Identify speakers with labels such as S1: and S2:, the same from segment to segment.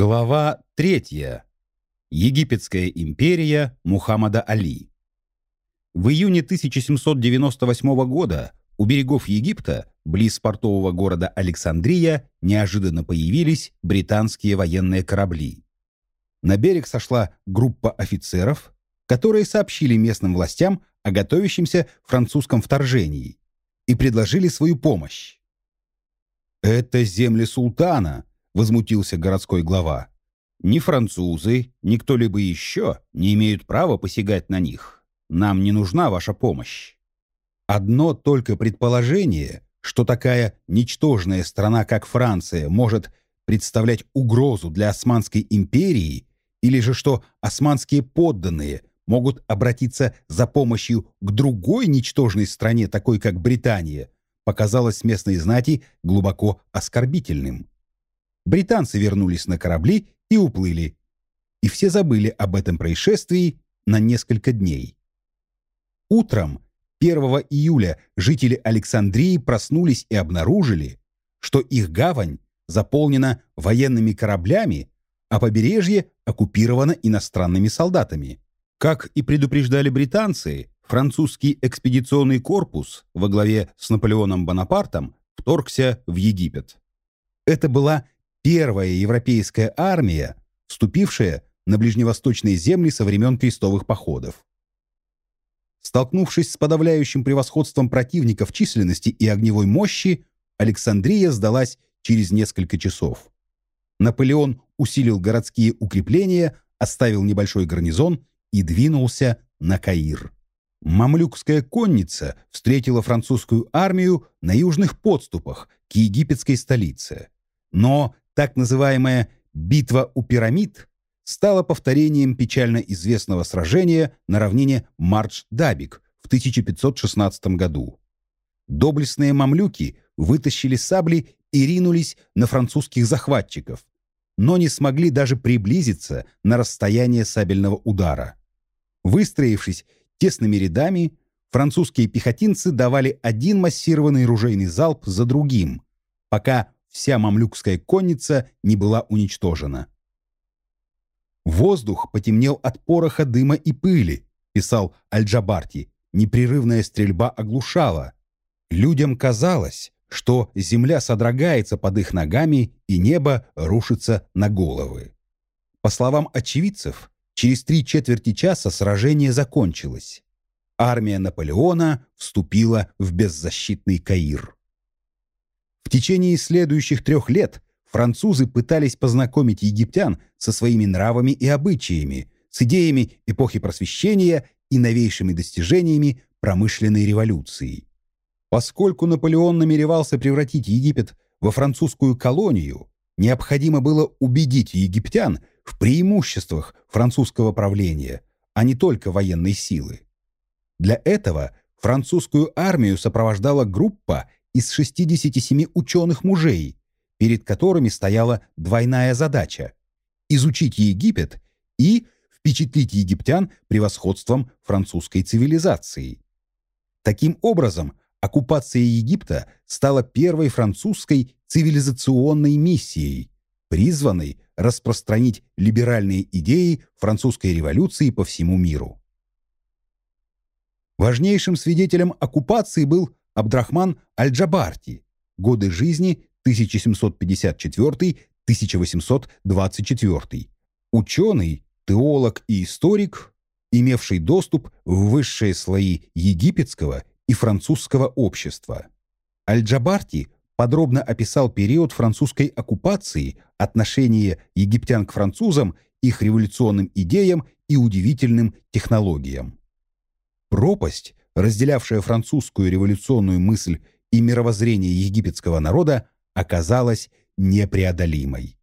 S1: Глава третья. Египетская империя Мухаммада Али. В июне 1798 года у берегов Египта, близ портового города Александрия, неожиданно появились британские военные корабли. На берег сошла группа офицеров, которые сообщили местным властям о готовящемся французском вторжении и предложили свою помощь. «Это земли султана», возмутился городской глава. «Ни французы, ни кто-либо еще не имеют права посягать на них. Нам не нужна ваша помощь». Одно только предположение, что такая ничтожная страна, как Франция, может представлять угрозу для Османской империи, или же что османские подданные могут обратиться за помощью к другой ничтожной стране, такой как Британия, показалось местной знати глубоко оскорбительным британцы вернулись на корабли и уплыли. И все забыли об этом происшествии на несколько дней. Утром 1 июля жители Александрии проснулись и обнаружили, что их гавань заполнена военными кораблями, а побережье оккупировано иностранными солдатами. Как и предупреждали британцы, французский экспедиционный корпус во главе с Наполеоном Бонапартом вторгся в Египет. Это была первая европейская армия, вступившая на ближневосточные земли со времен крестовых походов. Столкнувшись с подавляющим превосходством противника в численности и огневой мощи, Александрия сдалась через несколько часов. Наполеон усилил городские укрепления, оставил небольшой гарнизон и двинулся на Каир. Мамлюкская конница встретила французскую армию на южных подступах к египетской столице. Но так называемая «битва у пирамид» стала повторением печально известного сражения на равнине Мардж-Дабик в 1516 году. Доблестные мамлюки вытащили сабли и ринулись на французских захватчиков, но не смогли даже приблизиться на расстояние сабельного удара. Выстроившись тесными рядами, французские пехотинцы давали один массированный ружейный залп за другим, пока вся мамлюкская конница не была уничтожена. «Воздух потемнел от пороха дыма и пыли», писал Аль-Джабарти. «Непрерывная стрельба оглушала. Людям казалось, что земля содрогается под их ногами и небо рушится на головы». По словам очевидцев, через три четверти часа сражение закончилось. Армия Наполеона вступила в беззащитный Каир. В течение следующих трех лет французы пытались познакомить египтян со своими нравами и обычаями, с идеями эпохи просвещения и новейшими достижениями промышленной революции. Поскольку Наполеон намеревался превратить Египет во французскую колонию, необходимо было убедить египтян в преимуществах французского правления, а не только военной силы. Для этого французскую армию сопровождала группа из 67 ученых мужей, перед которыми стояла двойная задача – изучить Египет и впечатлить египтян превосходством французской цивилизации. Таким образом, оккупация Египта стала первой французской цивилизационной миссией, призванной распространить либеральные идеи французской революции по всему миру. Важнейшим свидетелем оккупации был Абдрахман Аль-Джабарти, годы жизни 1754-1824, ученый, теолог и историк, имевший доступ в высшие слои египетского и французского общества. Аль-Джабарти подробно описал период французской оккупации, отношение египтян к французам, их революционным идеям и удивительным технологиям. Пропасть разделявшая французскую революционную мысль и мировоззрение египетского народа, оказалась непреодолимой.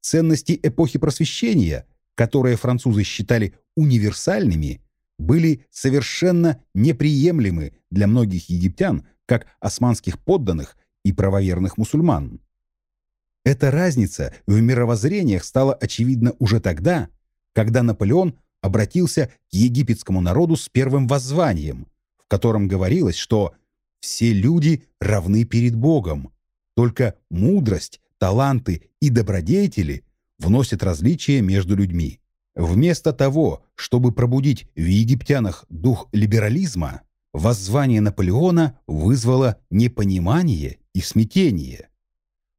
S1: Ценности эпохи просвещения, которые французы считали универсальными, были совершенно неприемлемы для многих египтян, как османских подданных и правоверных мусульман. Эта разница в мировоззрениях стала очевидна уже тогда, когда Наполеон обратился к египетскому народу с первым воззванием, котором говорилось, что все люди равны перед Богом, только мудрость, таланты и добродетели вносит различия между людьми. Вместо того, чтобы пробудить в египтянах дух либерализма, воззвание Наполеона вызвало непонимание и смятение.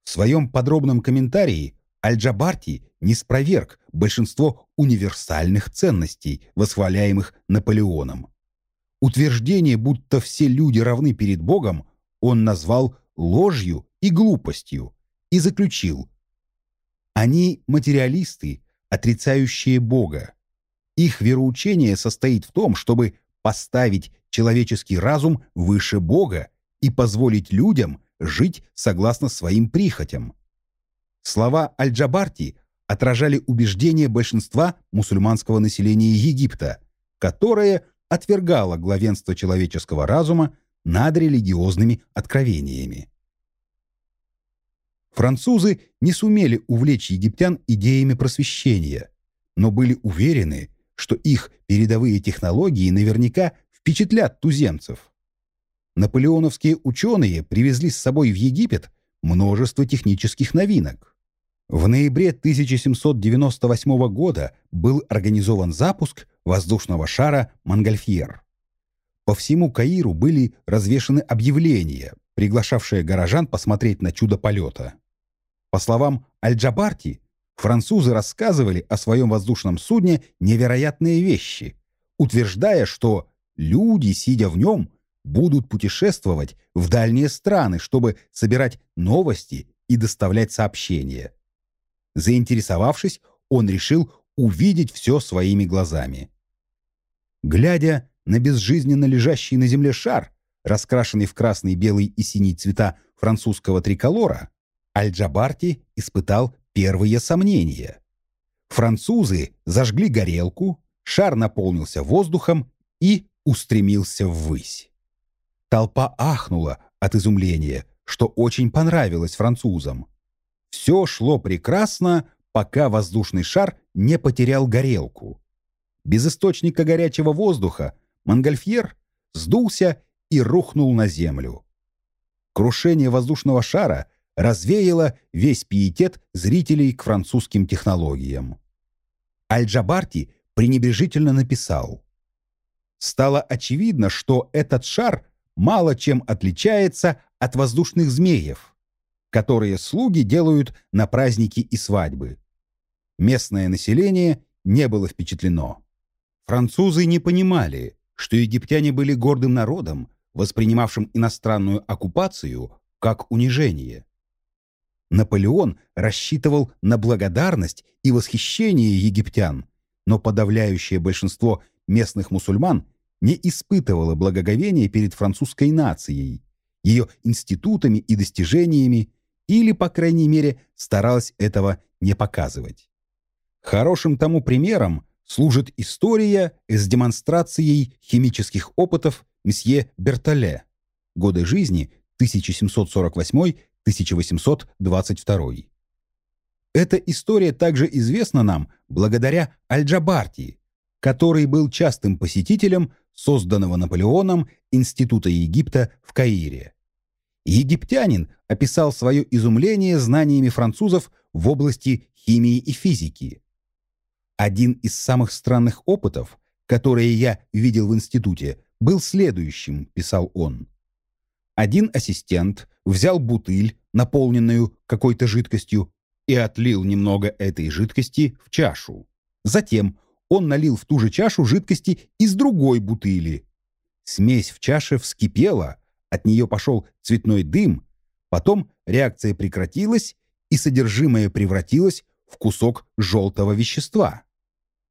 S1: В своем подробном комментарии Аль-Джабарти не спроверг большинство универсальных ценностей, восхваляемых Наполеоном. Утверждение, будто все люди равны перед Богом, он назвал ложью и глупостью и заключил «Они материалисты, отрицающие Бога. Их вероучение состоит в том, чтобы поставить человеческий разум выше Бога и позволить людям жить согласно своим прихотям. Слова Аль-Джабарти отражали убеждения большинства мусульманского населения Египта, которое отвергало главенство человеческого разума над религиозными откровениями. Французы не сумели увлечь египтян идеями просвещения, но были уверены, что их передовые технологии наверняка впечатлят туземцев. Наполеоновские ученые привезли с собой в Египет множество технических новинок. В ноябре 1798 года был организован запуск воздушного шара «Монгольфьер». По всему Каиру были развешаны объявления, приглашавшие горожан посмотреть на чудо полета. По словам Аль-Джабарти, французы рассказывали о своем воздушном судне невероятные вещи, утверждая, что люди, сидя в нем, будут путешествовать в дальние страны, чтобы собирать новости и доставлять сообщения. Заинтересовавшись, он решил увидеть все своими глазами. Глядя на безжизненно лежащий на земле шар, раскрашенный в красный, белый и синий цвета французского триколора, Аль-Джабарти испытал первые сомнения. Французы зажгли горелку, шар наполнился воздухом и устремился ввысь. Толпа ахнула от изумления, что очень понравилось французам. Все шло прекрасно, пока воздушный шар не потерял горелку. Без источника горячего воздуха Монгольфьер сдулся и рухнул на землю. Крушение воздушного шара развеяло весь пиетет зрителей к французским технологиям. Аль-Джабарти пренебрежительно написал «Стало очевидно, что этот шар мало чем отличается от воздушных змеев, которые слуги делают на праздники и свадьбы. Местное население не было впечатлено. Французы не понимали, что египтяне были гордым народом, воспринимавшим иностранную оккупацию как унижение. Наполеон рассчитывал на благодарность и восхищение египтян, но подавляющее большинство местных мусульман не испытывало благоговения перед французской нацией, ее институтами и достижениями, или, по крайней мере, старалась этого не показывать. Хорошим тому примером служит история с демонстрацией химических опытов месье Бертоле, годы жизни 1748-1822. Эта история также известна нам благодаря Аль-Джабарти, который был частым посетителем созданного Наполеоном Института Египта в Каире. Египтянин описал свое изумление знаниями французов в области химии и физики. Один из самых странных опытов, которые я видел в институте, был следующим, писал он. Один ассистент взял бутыль, наполненную какой-то жидкостью, и отлил немного этой жидкости в чашу. Затем он налил в ту же чашу жидкости из другой бутыли. Смесь в чаше вскипела, от нее пошел цветной дым, потом реакция прекратилась, и содержимое превратилось в кусок желтого вещества.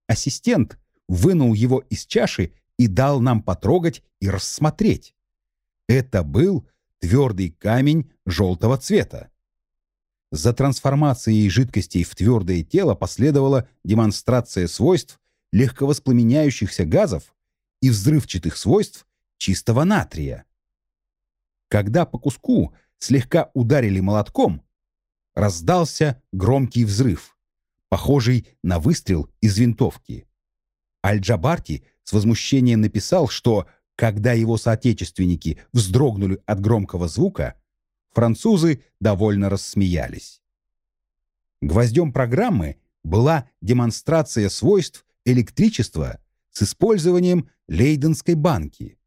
S1: Ассистент вынул его из чаши и дал нам потрогать и рассмотреть. Это был твердый камень желтого цвета. За трансформацией жидкостей в твердое тело последовала демонстрация свойств легковоспламеняющихся газов и взрывчатых свойств чистого натрия. Когда по куску слегка ударили молотком, раздался громкий взрыв, похожий на выстрел из винтовки. Аль-Джабарти с возмущением написал, что когда его соотечественники вздрогнули от громкого звука, французы довольно рассмеялись. Гвоздем программы была демонстрация свойств электричества с использованием Лейденской банки,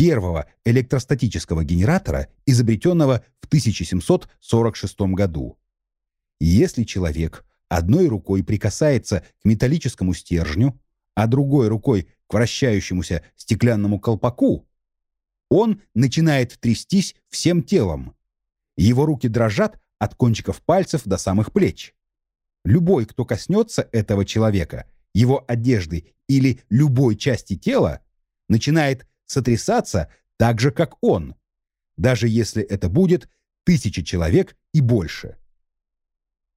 S1: первого электростатического генератора, изобретенного в 1746 году. Если человек одной рукой прикасается к металлическому стержню, а другой рукой к вращающемуся стеклянному колпаку, он начинает трястись всем телом. Его руки дрожат от кончиков пальцев до самых плеч. Любой, кто коснется этого человека, его одежды или любой части тела, начинает сотрясаться так же, как он, даже если это будет тысяча человек и больше.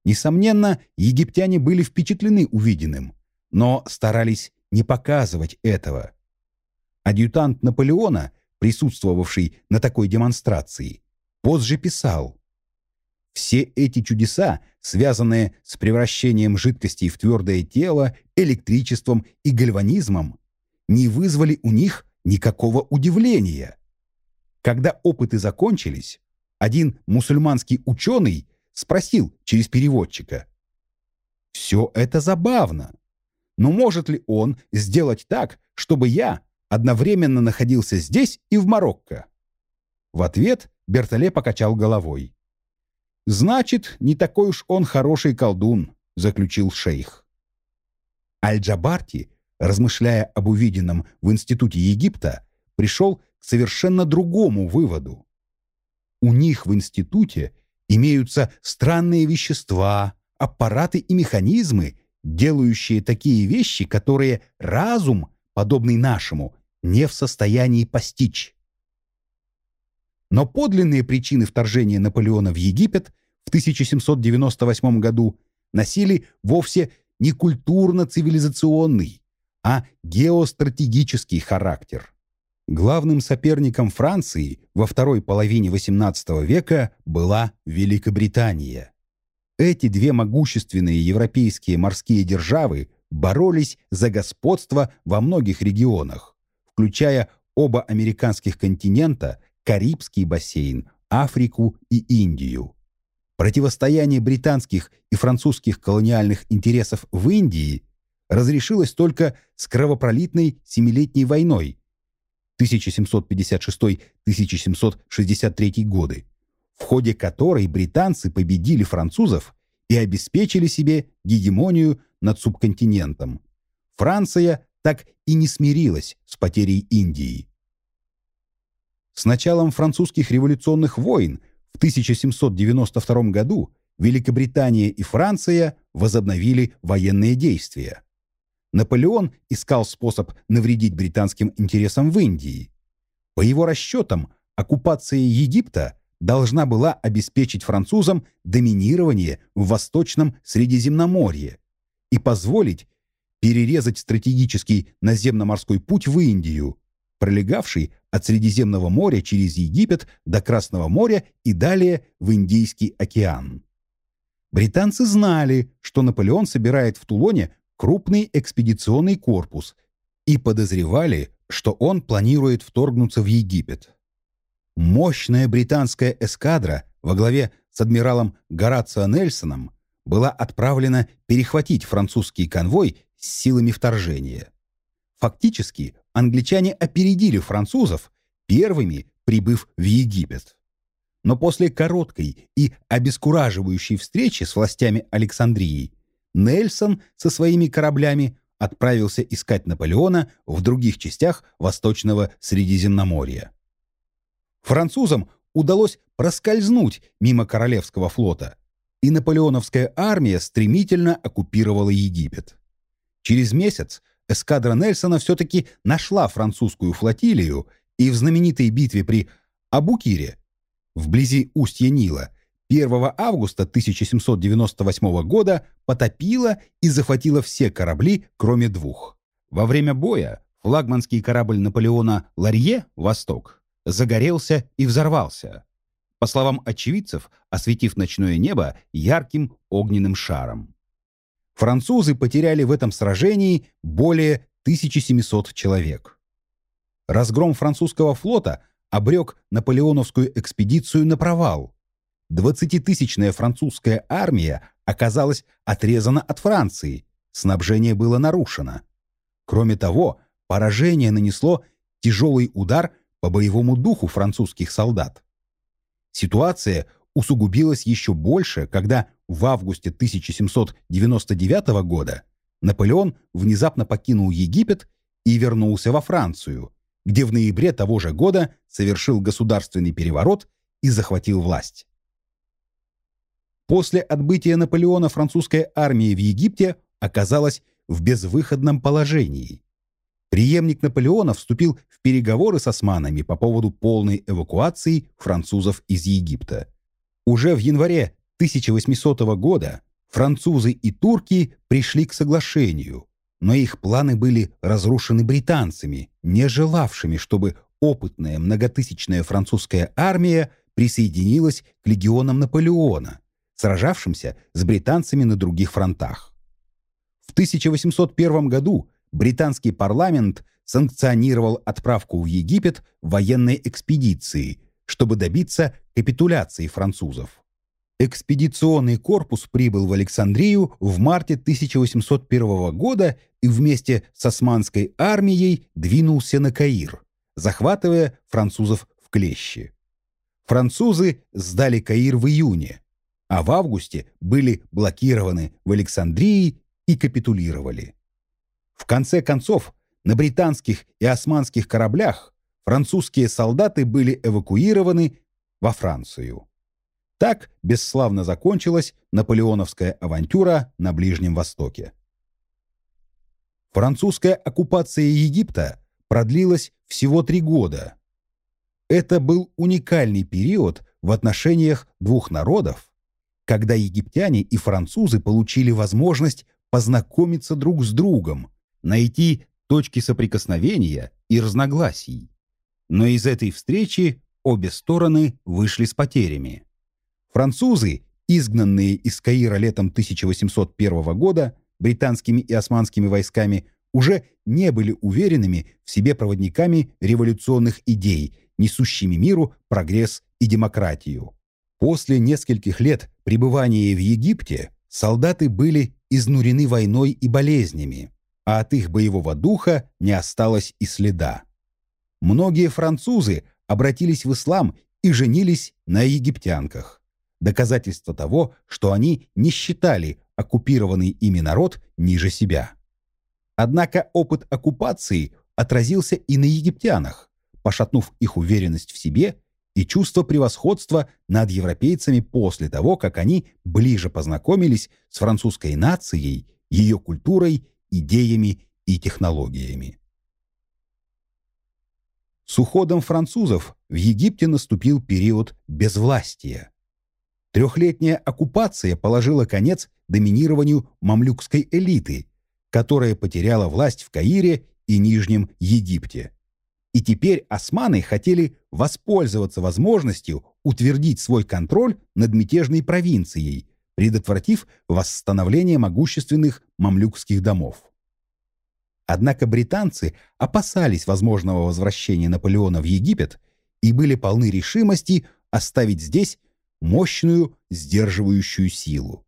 S1: Несомненно, египтяне были впечатлены увиденным, но старались не показывать этого. Адъютант Наполеона, присутствовавший на такой демонстрации, позже писал «Все эти чудеса, связанные с превращением жидкостей в твердое тело, электричеством и гальванизмом, не вызвали у них никакого удивления. Когда опыты закончились, один мусульманский ученый спросил через переводчика. «Все это забавно, но может ли он сделать так, чтобы я одновременно находился здесь и в Марокко?» В ответ Бертоле покачал головой. «Значит, не такой уж он хороший колдун», — заключил шейх. Аль-Джабарти, размышляя об увиденном в Институте Египта, пришел к совершенно другому выводу. У них в институте имеются странные вещества, аппараты и механизмы, делающие такие вещи, которые разум, подобный нашему, не в состоянии постичь. Но подлинные причины вторжения Наполеона в Египет в 1798 году носили вовсе не культурно-цивилизационный, а геостратегический характер. Главным соперником Франции во второй половине XVIII века была Великобритания. Эти две могущественные европейские морские державы боролись за господство во многих регионах, включая оба американских континента, Карибский бассейн, Африку и Индию. Противостояние британских и французских колониальных интересов в Индии разрешилось только с кровопролитной Семилетней войной 1756-1763 годы, в ходе которой британцы победили французов и обеспечили себе гегемонию над субконтинентом. Франция так и не смирилась с потерей Индии. С началом французских революционных войн в 1792 году Великобритания и Франция возобновили военные действия. Наполеон искал способ навредить британским интересам в Индии. По его расчетам, оккупация Египта должна была обеспечить французам доминирование в Восточном Средиземноморье и позволить перерезать стратегический наземно-морской путь в Индию, пролегавший от Средиземного моря через Египет до Красного моря и далее в Индийский океан. Британцы знали, что Наполеон собирает в Тулоне крупный экспедиционный корпус и подозревали, что он планирует вторгнуться в Египет. Мощная британская эскадра во главе с адмиралом Горацио Нельсоном была отправлена перехватить французский конвой с силами вторжения. Фактически, англичане опередили французов, первыми прибыв в Египет. Но после короткой и обескураживающей встречи с властями Александрии Нельсон со своими кораблями отправился искать Наполеона в других частях Восточного Средиземноморья. Французам удалось проскользнуть мимо Королевского флота, и наполеоновская армия стремительно оккупировала Египет. Через месяц эскадра Нельсона все-таки нашла французскую флотилию и в знаменитой битве при Абукире, вблизи устья Нила, 1 августа 1798 года потопила и захватила все корабли, кроме двух. Во время боя флагманский корабль Наполеона «Ларье» «Восток» загорелся и взорвался, по словам очевидцев, осветив ночное небо ярким огненным шаром. Французы потеряли в этом сражении более 1700 человек. Разгром французского флота обрек наполеоновскую экспедицию на провал. Двадцатитысячная французская армия оказалось отрезано от Франции, снабжение было нарушено. Кроме того, поражение нанесло тяжелый удар по боевому духу французских солдат. Ситуация усугубилась еще больше, когда в августе 1799 года Наполеон внезапно покинул Египет и вернулся во Францию, где в ноябре того же года совершил государственный переворот и захватил власть. После отбытия Наполеона французская армия в Египте оказалась в безвыходном положении. Приемник Наполеона вступил в переговоры с османами по поводу полной эвакуации французов из Египта. Уже в январе 1800 года французы и турки пришли к соглашению, но их планы были разрушены британцами, не желавшими, чтобы опытная многотысячная французская армия присоединилась к легионам Наполеона, сражавшимся с британцами на других фронтах. В 1801 году британский парламент санкционировал отправку в Египет военной экспедиции, чтобы добиться капитуляции французов. Экспедиционный корпус прибыл в Александрию в марте 1801 года и вместе с османской армией двинулся на Каир, захватывая французов в клещи. Французы сдали Каир в июне, а в августе были блокированы в Александрии и капитулировали. В конце концов, на британских и османских кораблях французские солдаты были эвакуированы во Францию. Так бесславно закончилась наполеоновская авантюра на Ближнем Востоке. Французская оккупация Египта продлилась всего три года. Это был уникальный период в отношениях двух народов, когда египтяне и французы получили возможность познакомиться друг с другом, найти точки соприкосновения и разногласий. Но из этой встречи обе стороны вышли с потерями. Французы, изгнанные из Каира летом 1801 года британскими и османскими войсками, уже не были уверенными в себе проводниками революционных идей, несущими миру прогресс и демократию. После нескольких лет пребывания в Египте солдаты были изнурены войной и болезнями, а от их боевого духа не осталось и следа. Многие французы обратились в ислам и женились на египтянках. Доказательство того, что они не считали оккупированный ими народ ниже себя. Однако опыт оккупации отразился и на египтянах, пошатнув их уверенность в себе и чувство превосходства над европейцами после того, как они ближе познакомились с французской нацией, ее культурой, идеями и технологиями. С уходом французов в Египте наступил период безвластия. Трехлетняя оккупация положила конец доминированию мамлюкской элиты, которая потеряла власть в Каире и Нижнем Египте. И теперь османы хотели воспользоваться возможностью утвердить свой контроль над мятежной провинцией, предотвратив восстановление могущественных мамлюкских домов. Однако британцы опасались возможного возвращения Наполеона в Египет и были полны решимости оставить здесь мощную сдерживающую силу.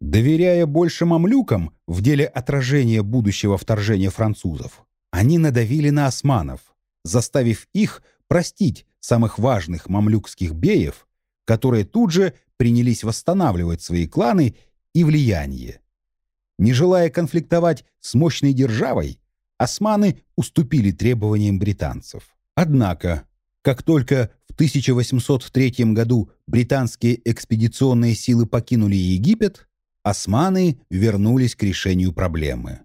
S1: Доверяя больше мамлюкам в деле отражения будущего вторжения французов, они надавили на османов – заставив их простить самых важных мамлюкских беев, которые тут же принялись восстанавливать свои кланы и влияние. Не желая конфликтовать с мощной державой, османы уступили требованиям британцев. Однако, как только в 1803 году британские экспедиционные силы покинули Египет, османы вернулись к решению проблемы.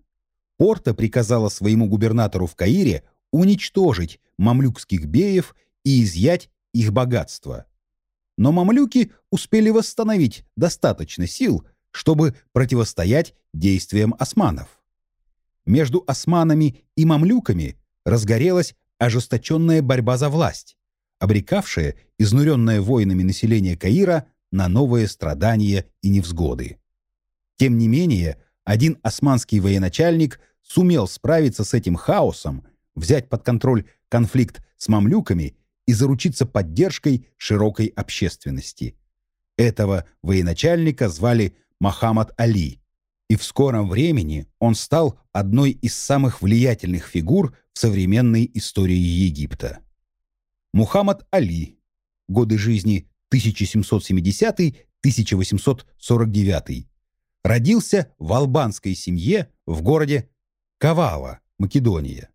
S1: Порта приказала своему губернатору в Каире уничтожить мамлюкских беев и изъять их богатство. Но мамлюки успели восстановить достаточно сил, чтобы противостоять действиям османов. Между османами и мамлюками разгорелась ожесточенная борьба за власть, обрекавшая изнуренное воинами население Каира на новые страдания и невзгоды. Тем не менее, один османский военачальник сумел справиться с этим хаосом взять под контроль конфликт с мамлюками и заручиться поддержкой широкой общественности. Этого военачальника звали Мохаммад Али, и в скором времени он стал одной из самых влиятельных фигур в современной истории Египта. Мухаммад Али. Годы жизни 1770-1849. Родился в албанской семье в городе Кавала, Македония.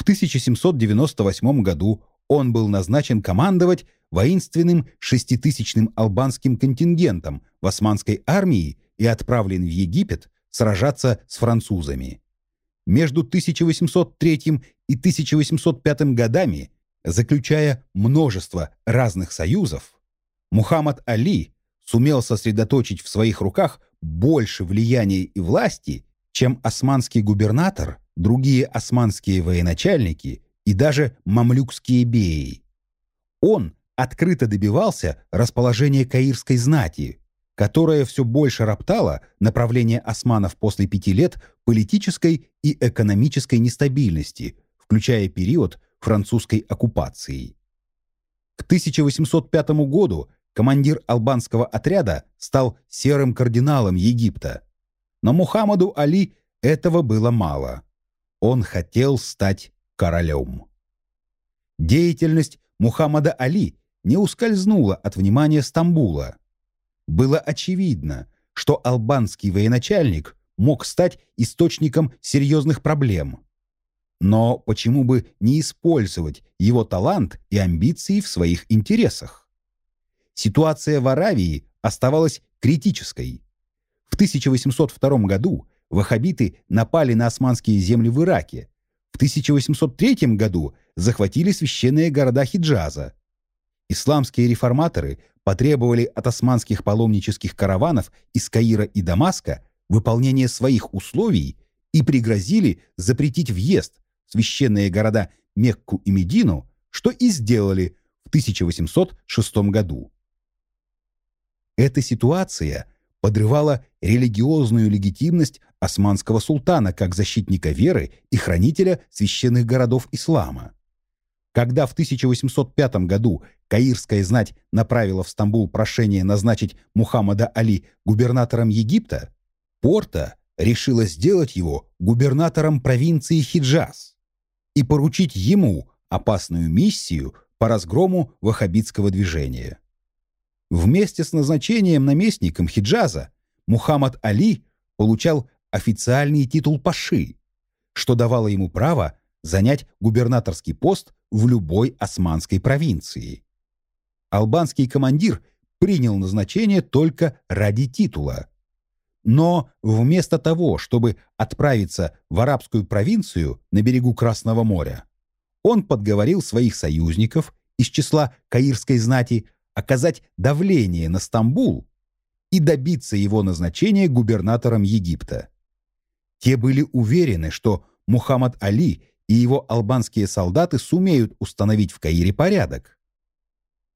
S1: В 1798 году он был назначен командовать воинственным шеститысячным албанским контингентом в османской армии и отправлен в Египет сражаться с французами. Между 1803 и 1805 годами, заключая множество разных союзов, Мухаммад Али сумел сосредоточить в своих руках больше влияния и власти, чем османский губернатор, другие османские военачальники и даже мамлюкские беи. Он открыто добивался расположения каирской знати, которая все больше роптала направление османов после пяти лет политической и экономической нестабильности, включая период французской оккупации. К 1805 году командир албанского отряда стал серым кардиналом Египта. Но Мухаммаду Али этого было мало. Он хотел стать королем. Деятельность Мухаммада Али не ускользнула от внимания Стамбула. Было очевидно, что албанский военачальник мог стать источником серьезных проблем. Но почему бы не использовать его талант и амбиции в своих интересах? Ситуация в Аравии оставалась критической. В 1802 году ваххабиты напали на османские земли в Ираке. В 1803 году захватили священные города Хиджаза. Исламские реформаторы потребовали от османских паломнических караванов из Каира и Дамаска выполнения своих условий и пригрозили запретить въезд в священные города Мекку и Медину, что и сделали в 1806 году. Эта ситуация подрывала религиозную легитимность османского султана как защитника веры и хранителя священных городов ислама. Когда в 1805 году Каирская знать направила в Стамбул прошение назначить Мухаммада Али губернатором Египта, Порта решила сделать его губернатором провинции Хиджаз и поручить ему опасную миссию по разгрому ваххабитского движения. Вместе с назначением наместником Хиджаза Мухаммад Али получал официальный титул Паши, что давало ему право занять губернаторский пост в любой османской провинции. Албанский командир принял назначение только ради титула. Но вместо того, чтобы отправиться в арабскую провинцию на берегу Красного моря, он подговорил своих союзников из числа каирской знати оказать давление на Стамбул и добиться его назначения губернатором Египта. Те были уверены, что Мухаммад Али и его албанские солдаты сумеют установить в Каире порядок.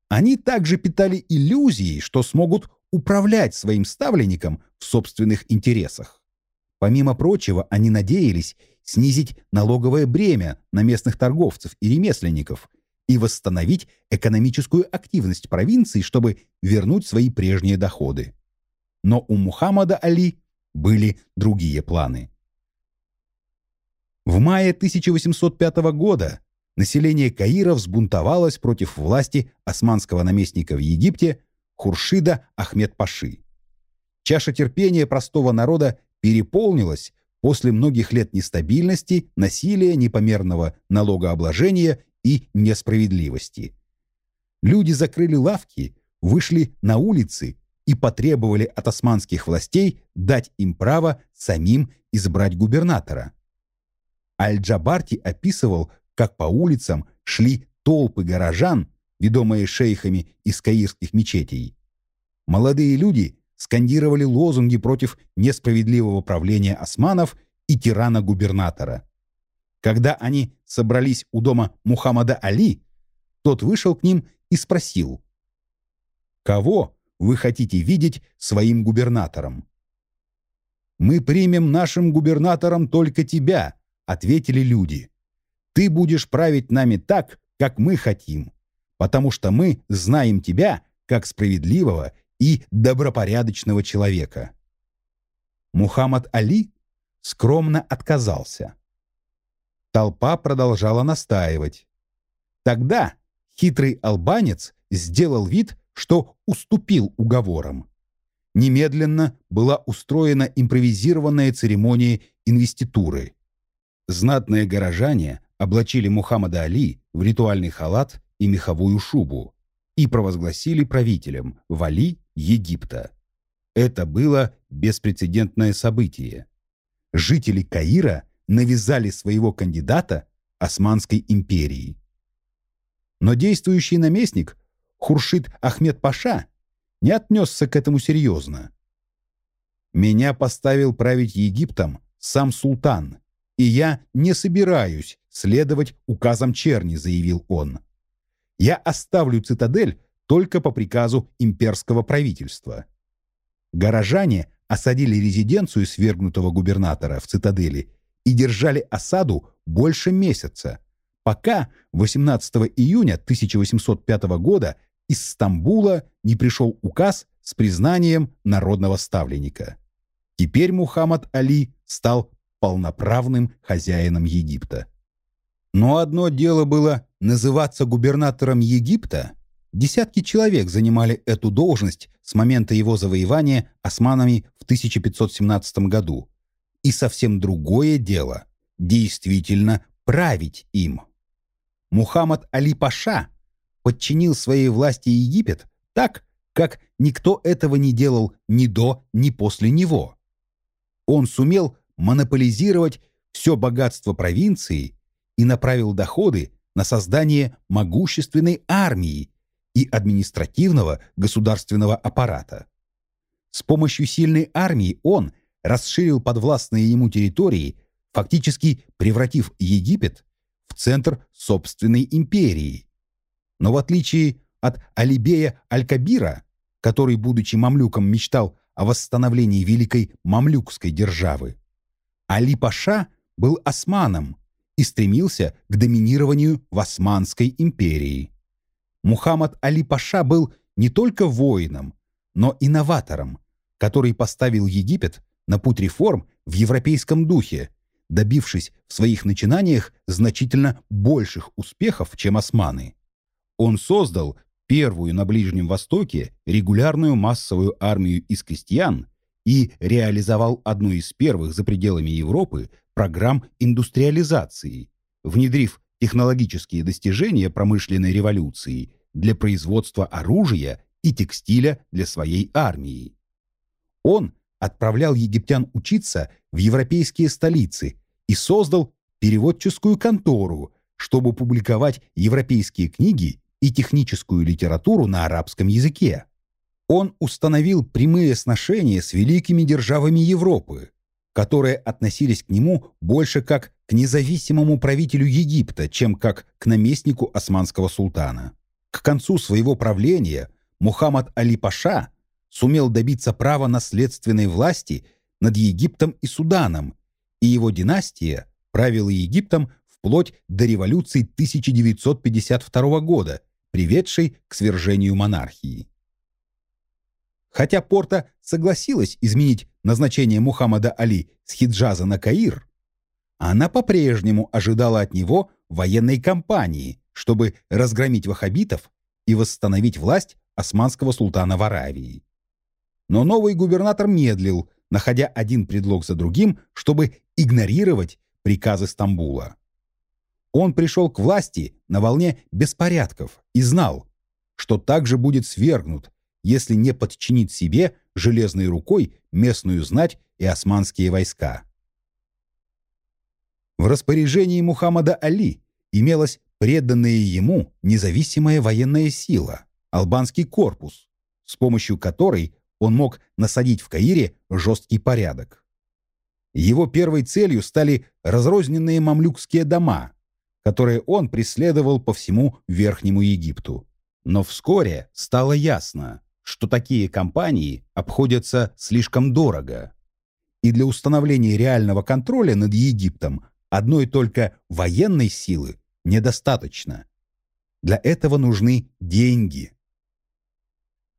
S1: Они также питали иллюзии, что смогут управлять своим ставленником в собственных интересах. Помимо прочего, они надеялись снизить налоговое бремя на местных торговцев и ремесленников и восстановить экономическую активность провинции, чтобы вернуть свои прежние доходы. Но у Мухаммада Али были другие планы. В мае 1805 года население Каира взбунтовалось против власти османского наместника в Египте Хуршида Ахмед-Паши. Чаша терпения простого народа переполнилась после многих лет нестабильности, насилия, непомерного налогообложения и несправедливости. Люди закрыли лавки, вышли на улицы и потребовали от османских властей дать им право самим избрать губернатора. Аль-Джабарти описывал, как по улицам шли толпы горожан, ведомые шейхами из каирских мечетей. Молодые люди скандировали лозунги против несправедливого правления османов и тирана-губернатора. Когда они собрались у дома Мухаммада Али, тот вышел к ним и спросил, «Кого вы хотите видеть своим губернатором?» «Мы примем нашим губернатором только тебя», — ответили люди. «Ты будешь править нами так, как мы хотим, потому что мы знаем тебя как справедливого и добропорядочного человека». Мухаммад Али скромно отказался. Толпа продолжала настаивать. Тогда хитрый албанец сделал вид, что уступил уговорам. Немедленно была устроена импровизированная церемония инвеституры. Знатные горожане облачили Мухаммада Али в ритуальный халат и меховую шубу и провозгласили правителем Вали Египта. Это было беспрецедентное событие. Жители Каира навязали своего кандидата Османской империи. Но действующий наместник Хуршид Ахмед Паша не отнесся к этому серьезно. «Меня поставил править Египтом сам султан, и я не собираюсь следовать указам черни», — заявил он. «Я оставлю цитадель только по приказу имперского правительства». Горожане осадили резиденцию свергнутого губернатора в цитадели и держали осаду больше месяца, пока 18 июня 1805 года из Стамбула не пришел указ с признанием народного ставленника. Теперь Мухаммад Али стал полноправным хозяином Египта. Но одно дело было называться губернатором Египта, десятки человек занимали эту должность с момента его завоевания османами в 1517 году, и совсем другое дело – действительно править им. Мухаммад Али Паша подчинил своей власти Египет так, как никто этого не делал ни до, ни после него. Он сумел монополизировать все богатство провинции и направил доходы на создание могущественной армии и административного государственного аппарата. С помощью сильной армии он расширил подвластные ему территории, фактически превратив Египет в центр собственной империи. Но в отличие от Алибея Аль-Кабира, который, будучи мамлюком, мечтал о восстановлении великой мамлюкской державы, Али-Паша был османом и стремился к доминированию в Османской империи. Мухаммад Али-Паша был не только воином, но и новатором, который поставил Египет на путь реформ в европейском духе добившись в своих начинаниях значительно больших успехов, чем османы. Он создал первую на Ближнем Востоке регулярную массовую армию из крестьян и реализовал одну из первых за пределами Европы программ индустриализации, внедрив технологические достижения промышленной революции для производства оружия и текстиля для своей армии. Он отправлял египтян учиться в европейские столицы и создал переводческую контору, чтобы публиковать европейские книги и техническую литературу на арабском языке. Он установил прямые сношения с великими державами Европы, которые относились к нему больше как к независимому правителю Египта, чем как к наместнику османского султана. К концу своего правления Мухаммад Али-Паша сумел добиться права наследственной власти над Египтом и Суданом, и его династия правила Египтом вплоть до революции 1952 года, приведшей к свержению монархии. Хотя Порта согласилась изменить назначение Мухаммада Али с Хиджаза на Каир, она по-прежнему ожидала от него военной кампании, чтобы разгромить ваххабитов и восстановить власть османского султана в Аравии. Но новый губернатор медлил, находя один предлог за другим, чтобы игнорировать приказы Стамбула. Он пришел к власти на волне беспорядков и знал, что также будет свергнут, если не подчинит себе железной рукой местную знать и османские войска. В распоряжении Мухаммада Али имелась преданная ему независимая военная сила, албанский корпус, с помощью которой он мог насадить в Каире жесткий порядок. Его первой целью стали разрозненные мамлюкские дома, которые он преследовал по всему Верхнему Египту. Но вскоре стало ясно, что такие компании обходятся слишком дорого. И для установления реального контроля над Египтом одной только военной силы недостаточно. Для этого нужны деньги.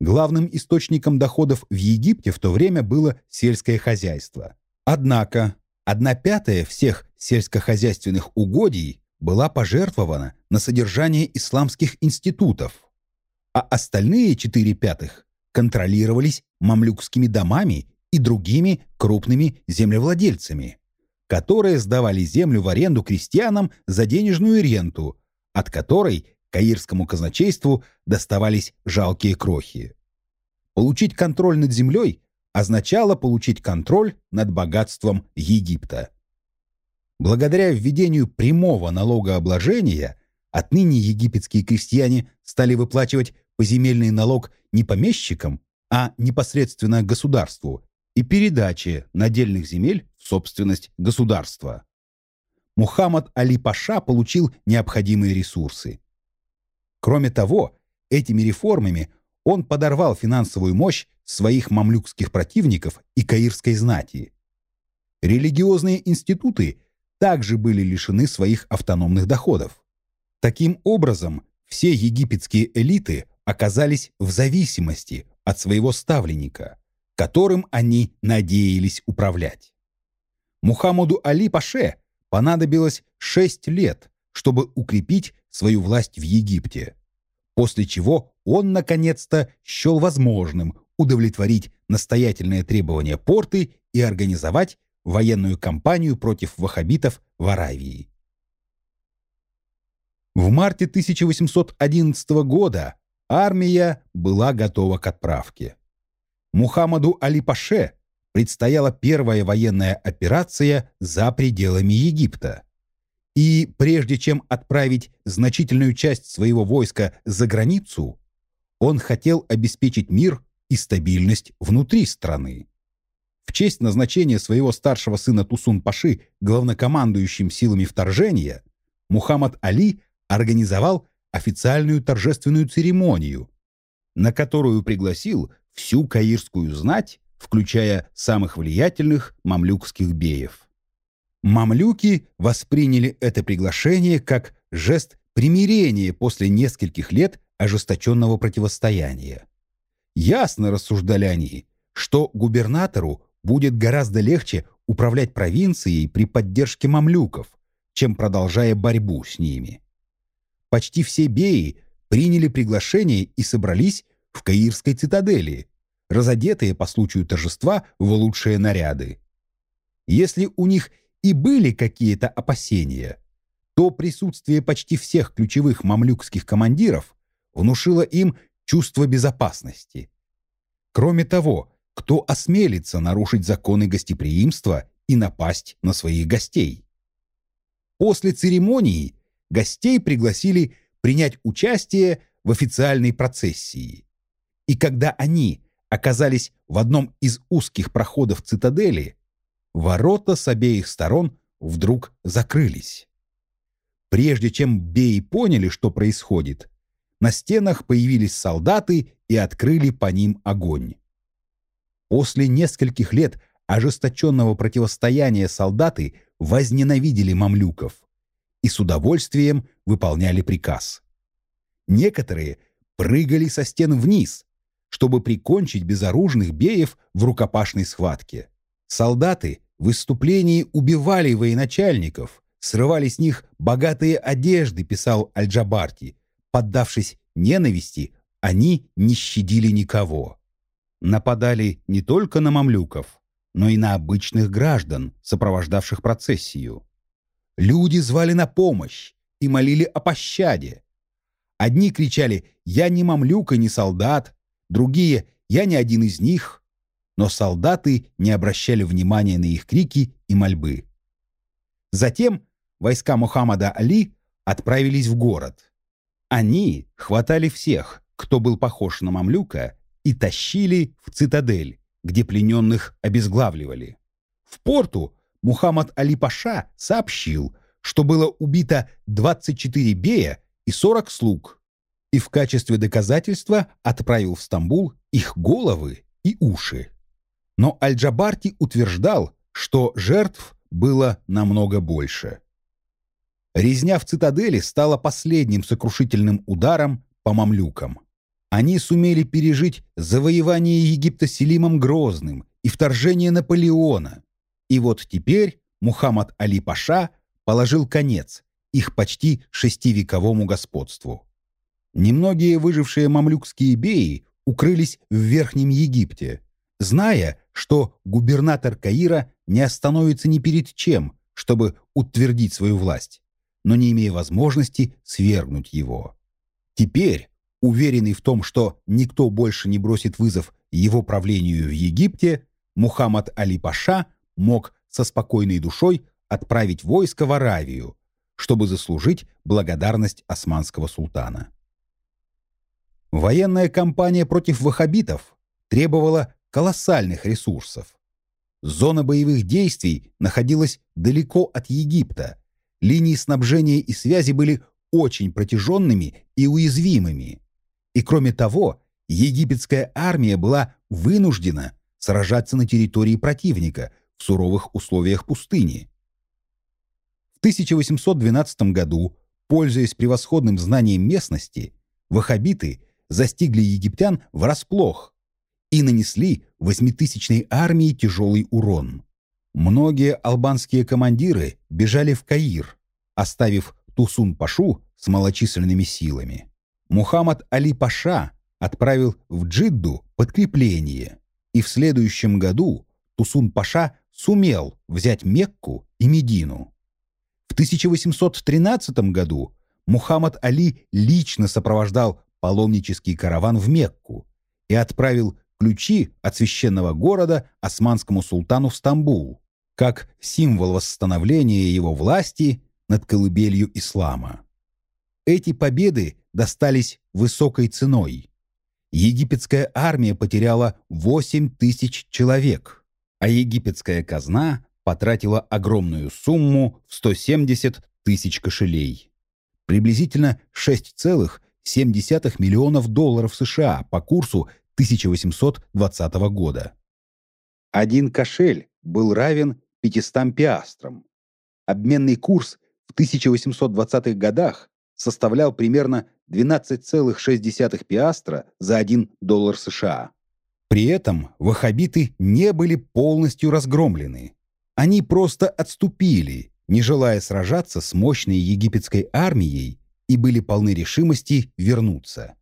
S1: Главным источником доходов в Египте в то время было сельское хозяйство. Однако одна пятая всех сельскохозяйственных угодий была пожертвована на содержание исламских институтов, а остальные четыре пятых контролировались мамлюкскими домами и другими крупными землевладельцами, которые сдавали землю в аренду крестьянам за денежную ренту, от которой каирскому казначейству доставались жалкие крохи. Получить контроль над землей означало получить контроль над богатством Египта. Благодаря введению прямого налогообложения отныне египетские крестьяне стали выплачивать поземельный налог не помещикам, а непосредственно государству и передаче надельных земель в собственность государства. Мухаммад Али Паша получил необходимые ресурсы. Кроме того, этими реформами он подорвал финансовую мощь своих мамлюкских противников и каирской знати. Религиозные институты также были лишены своих автономных доходов. Таким образом, все египетские элиты оказались в зависимости от своего ставленника, которым они надеялись управлять. Мухаммаду Али Паше понадобилось шесть лет, чтобы укрепить свою власть в Египте, после чего он наконец-то счел возможным удовлетворить настоятельные требования порты и организовать военную кампанию против ваххабитов в Аравии. В марте 1811 года армия была готова к отправке. Мухаммаду Али-Паше предстояла первая военная операция за пределами Египта. И прежде чем отправить значительную часть своего войска за границу, он хотел обеспечить мир и стабильность внутри страны. В честь назначения своего старшего сына Тусун-Паши главнокомандующим силами вторжения, Мухаммад Али организовал официальную торжественную церемонию, на которую пригласил всю каирскую знать, включая самых влиятельных мамлюкских беев. Мамлюки восприняли это приглашение как жест примирения после нескольких лет ожесточенного противостояния. Ясно рассуждали они, что губернатору будет гораздо легче управлять провинцией при поддержке мамлюков, чем продолжая борьбу с ними. Почти все беи приняли приглашение и собрались в Каирской цитадели, разодетые по случаю торжества в лучшие наряды. Если у них и были какие-то опасения, то присутствие почти всех ключевых мамлюкских командиров внушило им чувство безопасности. Кроме того, кто осмелится нарушить законы гостеприимства и напасть на своих гостей? После церемонии гостей пригласили принять участие в официальной процессии. И когда они оказались в одном из узких проходов цитадели, Ворота с обеих сторон вдруг закрылись. Прежде чем беи поняли, что происходит, на стенах появились солдаты и открыли по ним огонь. После нескольких лет ожесточенного противостояния солдаты возненавидели мамлюков и с удовольствием выполняли приказ. Некоторые прыгали со стен вниз, чтобы прикончить безоружных беев в рукопашной схватке. Солдаты в выступлении убивали военачальников, срывали с них богатые одежды, писал Аль-Джабарти. Поддавшись ненависти, они не щадили никого. Нападали не только на мамлюков, но и на обычных граждан, сопровождавших процессию. Люди звали на помощь и молили о пощаде. Одни кричали «Я не мамлюк и не солдат», другие «Я не один из них», но солдаты не обращали внимания на их крики и мольбы. Затем войска Мухаммада Али отправились в город. Они хватали всех, кто был похож на мамлюка, и тащили в цитадель, где плененных обезглавливали. В порту Мухаммад Али Паша сообщил, что было убито 24 бея и 40 слуг, и в качестве доказательства отправил в Стамбул их головы и уши. Но Аль-Джабарти утверждал, что жертв было намного больше. Резня в цитадели стала последним сокрушительным ударом по мамлюкам. Они сумели пережить завоевание Египта Селимом Грозным и вторжение Наполеона. И вот теперь Мухаммад Али Паша положил конец их почти шестивековому господству. Немногие выжившие мамлюкские беи укрылись в Верхнем Египте, зная, что губернатор Каира не остановится ни перед чем, чтобы утвердить свою власть, но не имея возможности свергнуть его. Теперь, уверенный в том, что никто больше не бросит вызов его правлению в Египте, Мухаммад Али Паша мог со спокойной душой отправить войско в Аравию, чтобы заслужить благодарность османского султана. Военная кампания против ваххабитов требовала колоссальных ресурсов. Зона боевых действий находилась далеко от Египта. Линии снабжения и связи были очень протяженными и уязвимыми. И кроме того, египетская армия была вынуждена сражаться на территории противника в суровых условиях пустыни. В 1812 году, пользуясь превосходным знанием местности, ваххабиты застигли египтян врасплох и нанесли восьмитысячной армии тяжелый урон. Многие албанские командиры бежали в Каир, оставив Тусун-Пашу с малочисленными силами. Мухаммад Али-Паша отправил в Джидду подкрепление, и в следующем году Тусун-Паша сумел взять Мекку и Медину. В 1813 году Мухаммад Али лично сопровождал паломнический караван в Мекку и отправил ключи от священного города османскому султану в Стамбул, как символ восстановления его власти над колыбелью ислама. Эти победы достались высокой ценой. Египетская армия потеряла 8 тысяч человек, а египетская казна потратила огромную сумму в 170 тысяч кошелей. Приблизительно 6,7 миллионов долларов США по курсу 1820 года. Один кошель был равен 500 пиастрам. Обменный курс в 1820-х годах составлял примерно 12,6 пиастра за 1 доллар США. При этом ваххабиты не были полностью разгромлены. Они просто отступили, не желая сражаться с мощной египетской армией и были полны решимости вернуться.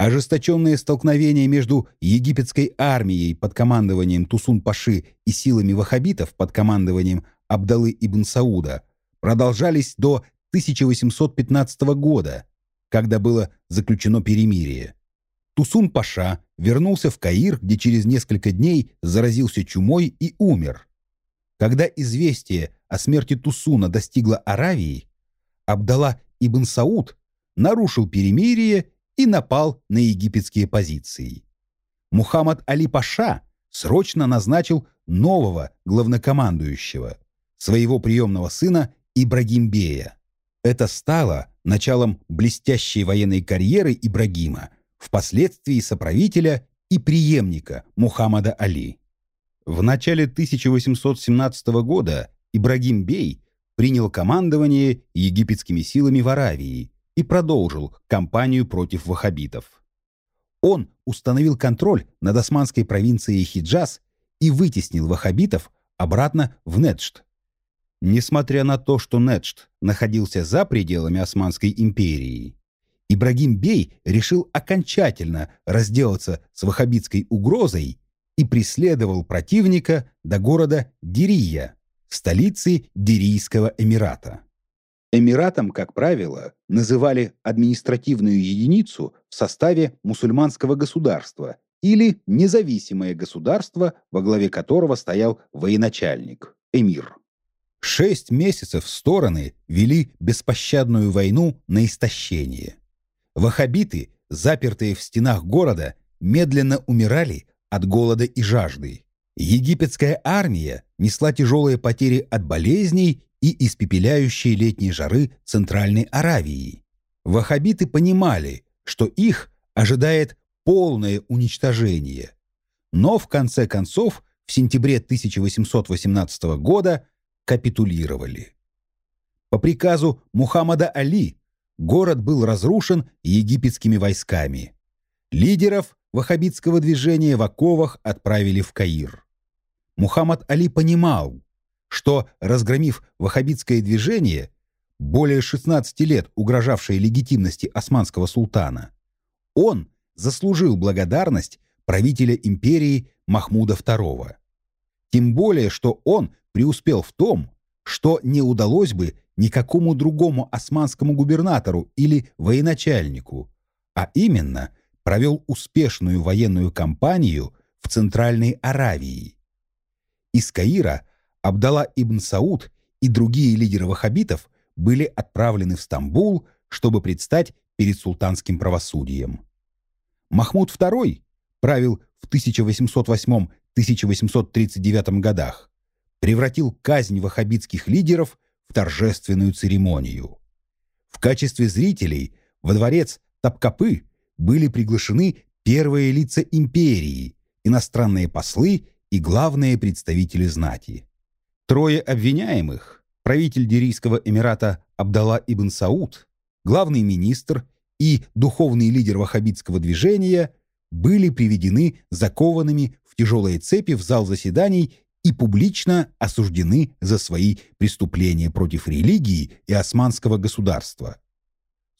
S1: Ожесточенные столкновения между египетской армией под командованием Тусун-Паши и силами ваххабитов под командованием Абдалы ибн Сауда продолжались до 1815 года, когда было заключено перемирие. Тусун-Паша вернулся в Каир, где через несколько дней заразился чумой и умер. Когда известие о смерти Тусуна достигло Аравии, Абдала ибн Сауд нарушил перемирие и напал на египетские позиции. Мухаммад Али Паша срочно назначил нового главнокомандующего, своего приемного сына Ибрагимбея. Это стало началом блестящей военной карьеры Ибрагима, впоследствии соправителя и преемника Мухаммада Али. В начале 1817 года Ибрагим Бей принял командование египетскими силами в Аравии и продолжил кампанию против ваххабитов. Он установил контроль над османской провинцией Хиджаз и вытеснил ваххабитов обратно в Неджд. Несмотря на то, что Неджд находился за пределами Османской империи, Ибрагим Бей решил окончательно разделаться с ваххабитской угрозой и преследовал противника до города Дирия, столицы Дирийского Эмирата. Эмиратом, как правило, называли административную единицу в составе мусульманского государства или независимое государство, во главе которого стоял военачальник, эмир. Шесть месяцев стороны вели беспощадную войну на истощение. Ваххабиты, запертые в стенах города, медленно умирали от голода и жажды. Египетская армия несла тяжелые потери от болезней и испепеляющей летней жары Центральной Аравии. Ваххабиты понимали, что их ожидает полное уничтожение. Но в конце концов в сентябре 1818 года капитулировали. По приказу Мухаммада Али город был разрушен египетскими войсками, Лидеров ваххабитского движения в оковах отправили в Каир. Мухаммад Али понимал, что, разгромив ваххабитское движение, более 16 лет угрожавшее легитимности османского султана, он заслужил благодарность правителя империи Махмуда II. Тем более, что он преуспел в том, что не удалось бы никакому другому османскому губернатору или военачальнику, а именно провел успешную военную кампанию в Центральной Аравии. Из Каира Абдалла ибн Сауд и другие лидеры ваххабитов были отправлены в Стамбул, чтобы предстать перед султанским правосудием. Махмуд II правил в 1808-1839 годах, превратил казнь ваххабитских лидеров в торжественную церемонию. В качестве зрителей во дворец Тапкапы были приглашены первые лица империи, иностранные послы и главные представители знати. Трое обвиняемых, правитель Дирийского эмирата Абдалла ибн Сауд, главный министр и духовный лидер ваххабитского движения были приведены закованными в тяжелые цепи в зал заседаний и публично осуждены за свои преступления против религии и османского государства.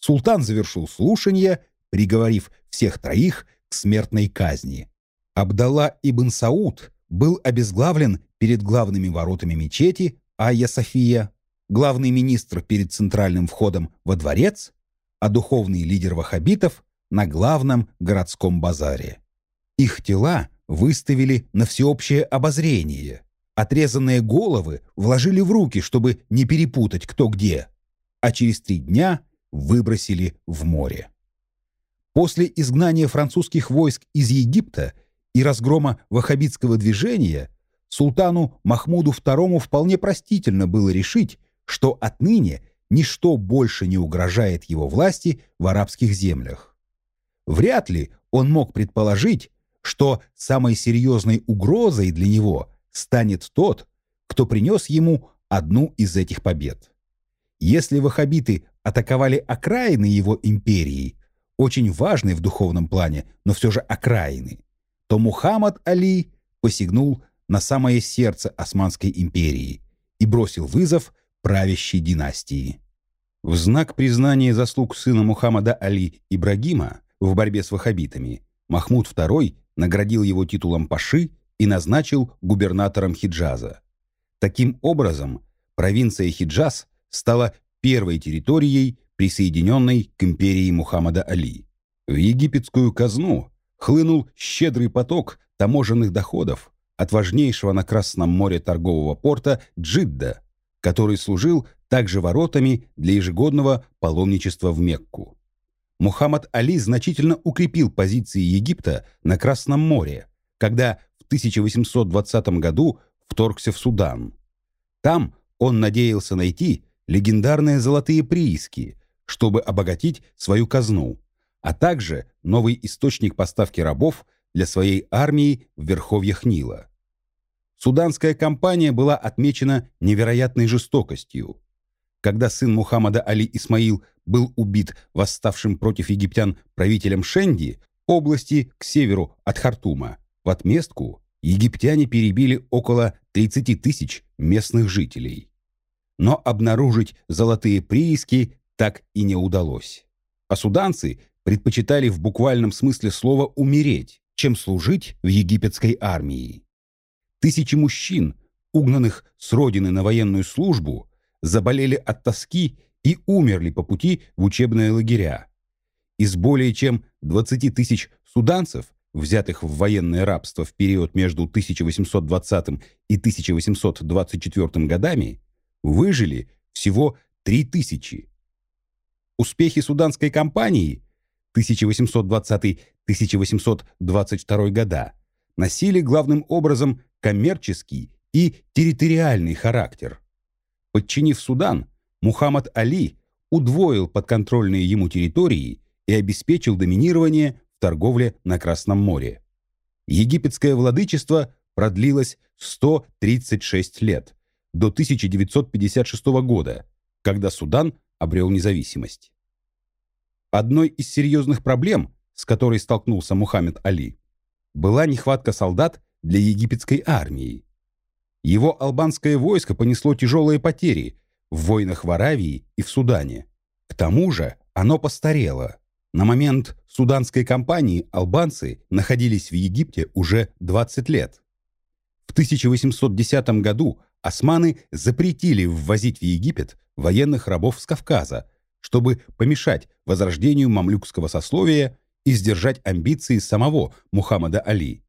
S1: Султан завершил слушание, приговорив всех троих к смертной казни. Абдалла ибн Сауд был обезглавлен перед главными воротами мечети Айя София, главный министр перед центральным входом во дворец, а духовный лидер ваххабитов на главном городском базаре. Их тела выставили на всеобщее обозрение. Отрезанные головы вложили в руки, чтобы не перепутать кто где, а через три дня выбросили в море. После изгнания французских войск из Египта и разгрома ваххабитского движения султану Махмуду II вполне простительно было решить, что отныне ничто больше не угрожает его власти в арабских землях. Вряд ли он мог предположить, что самой серьезной угрозой для него станет тот, кто принес ему одну из этих побед. Если ваххабиты атаковали окраины его империи, очень важной в духовном плане, но все же окраины, то Мухаммад Али посягнул на самое сердце Османской империи и бросил вызов правящей династии. В знак признания заслуг сына Мухаммада Али Ибрагима в борьбе с ваххабитами Махмуд II наградил его титулом Паши и назначил губернатором Хиджаза. Таким образом, провинция Хиджаз стала первой территорией, присоединенной к империи Мухаммада Али. В египетскую казну хлынул щедрый поток таможенных доходов от важнейшего на Красном море торгового порта Джидда, который служил также воротами для ежегодного паломничества в Мекку. Мухаммад Али значительно укрепил позиции Египта на Красном море, когда в 1820 году вторгся в Судан. Там он надеялся найти легендарные золотые прииски, чтобы обогатить свою казну, а также новый источник поставки рабов для своей армии в верховьях Нила. Суданская кампания была отмечена невероятной жестокостью. Когда сын Мухаммада Али Исмаил был убит восставшим против египтян правителем Шенди, области к северу от Хартума. В отместку египтяне перебили около 30 тысяч местных жителей. Но обнаружить золотые прииски так и не удалось. А суданцы предпочитали в буквальном смысле слова умереть, чем служить в египетской армии. Тысячи мужчин, угнанных с родины на военную службу, заболели от тоски и умерли по пути в учебные лагеря. Из более чем 20 тысяч суданцев, взятых в военное рабство в период между 1820 и 1824 годами, выжили всего 3 тысячи. Успехи суданской кампании 1820-1822 года носили главным образом коммерческий и территориальный характер. Подчинив Судан, Мухаммад Али удвоил подконтрольные ему территории и обеспечил доминирование в торговле на Красном море. Египетское владычество продлилось 136 лет, до 1956 года, когда Судан обрел независимость. Одной из серьезных проблем, с которой столкнулся Мухаммед Али, была нехватка солдат для египетской армии. Его албанское войско понесло тяжелые потери в войнах в Аравии и в Судане. К тому же оно постарело. На момент суданской кампании албанцы находились в Египте уже 20 лет. В 1810 году османы запретили ввозить в Египет военных рабов с Кавказа, чтобы помешать возрождению мамлюкского сословия и сдержать амбиции самого Мухаммада Али.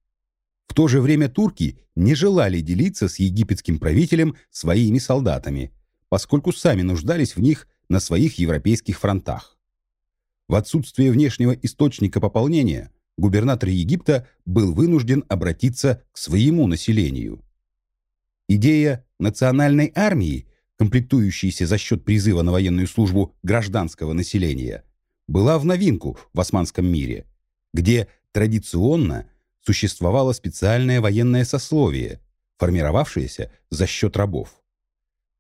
S1: В то же время турки не желали делиться с египетским правителем своими солдатами, поскольку сами нуждались в них на своих европейских фронтах. В отсутствие внешнего источника пополнения губернатор Египта был вынужден обратиться к своему населению. Идея национальной армии, комплектующейся за счет призыва на военную службу гражданского населения, была в новинку в османском мире, где традиционно существовало специальное военное сословие, формировавшееся за счет рабов.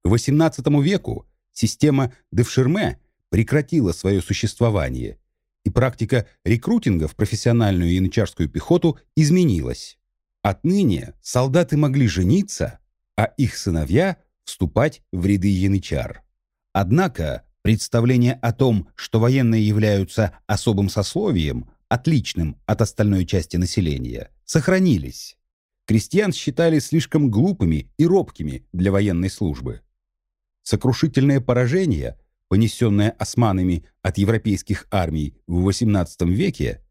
S1: К XVIII веку система Девширме прекратила свое существование, и практика рекрутинга в профессиональную янычарскую пехоту изменилась. Отныне солдаты могли жениться, а их сыновья вступать в ряды янычар. Однако представление о том, что военные являются особым сословием, отличным от остальной части населения, сохранились. Крестьян считали слишком глупыми и робкими для военной службы. Сокрушительное поражение, понесенное османами от европейских армий в XVIII веке,